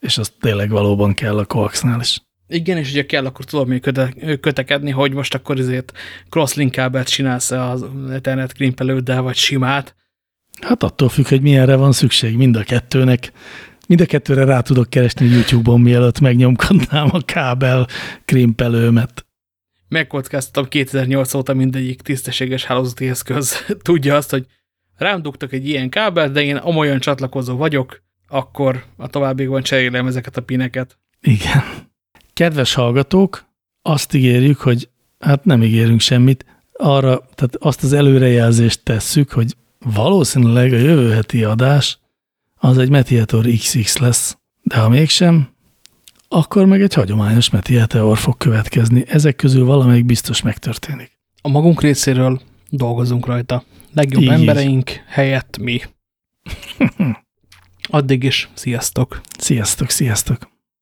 és az tényleg valóban kell a koaxnál is. Igen, és ugye kell akkor tudom még köte, kötekedni, hogy most akkor ezért crosslink kábelt csinálsz az Ethernet krimpelőddel, vagy simát. Hát attól függ, hogy milyenre van szükség mind a kettőnek. Mind a kettőre rá tudok keresni YouTube-on, mielőtt megnyomkodnám a kábel krimpelőmet. Megkockáztatom 2008 óta mindegyik tisztességes hálózati eszköz. Tudja azt, hogy rám dugtak egy ilyen kábelt, de én amolyan csatlakozó vagyok, akkor a továbbiakban cserélem ezeket a pineket. Igen. Kedves hallgatók, azt ígérjük, hogy hát nem ígérünk semmit, arra, tehát azt az előrejelzést tesszük, hogy valószínűleg a jövő heti adás az egy Metiator XX lesz, de ha mégsem, akkor meg egy hagyományos Metiator fog következni. Ezek közül valamelyik biztos megtörténik. A magunk részéről dolgozunk rajta. Legjobb így, embereink helyett mi. Addig is, sziasztok! Sziasztok, sziasztok!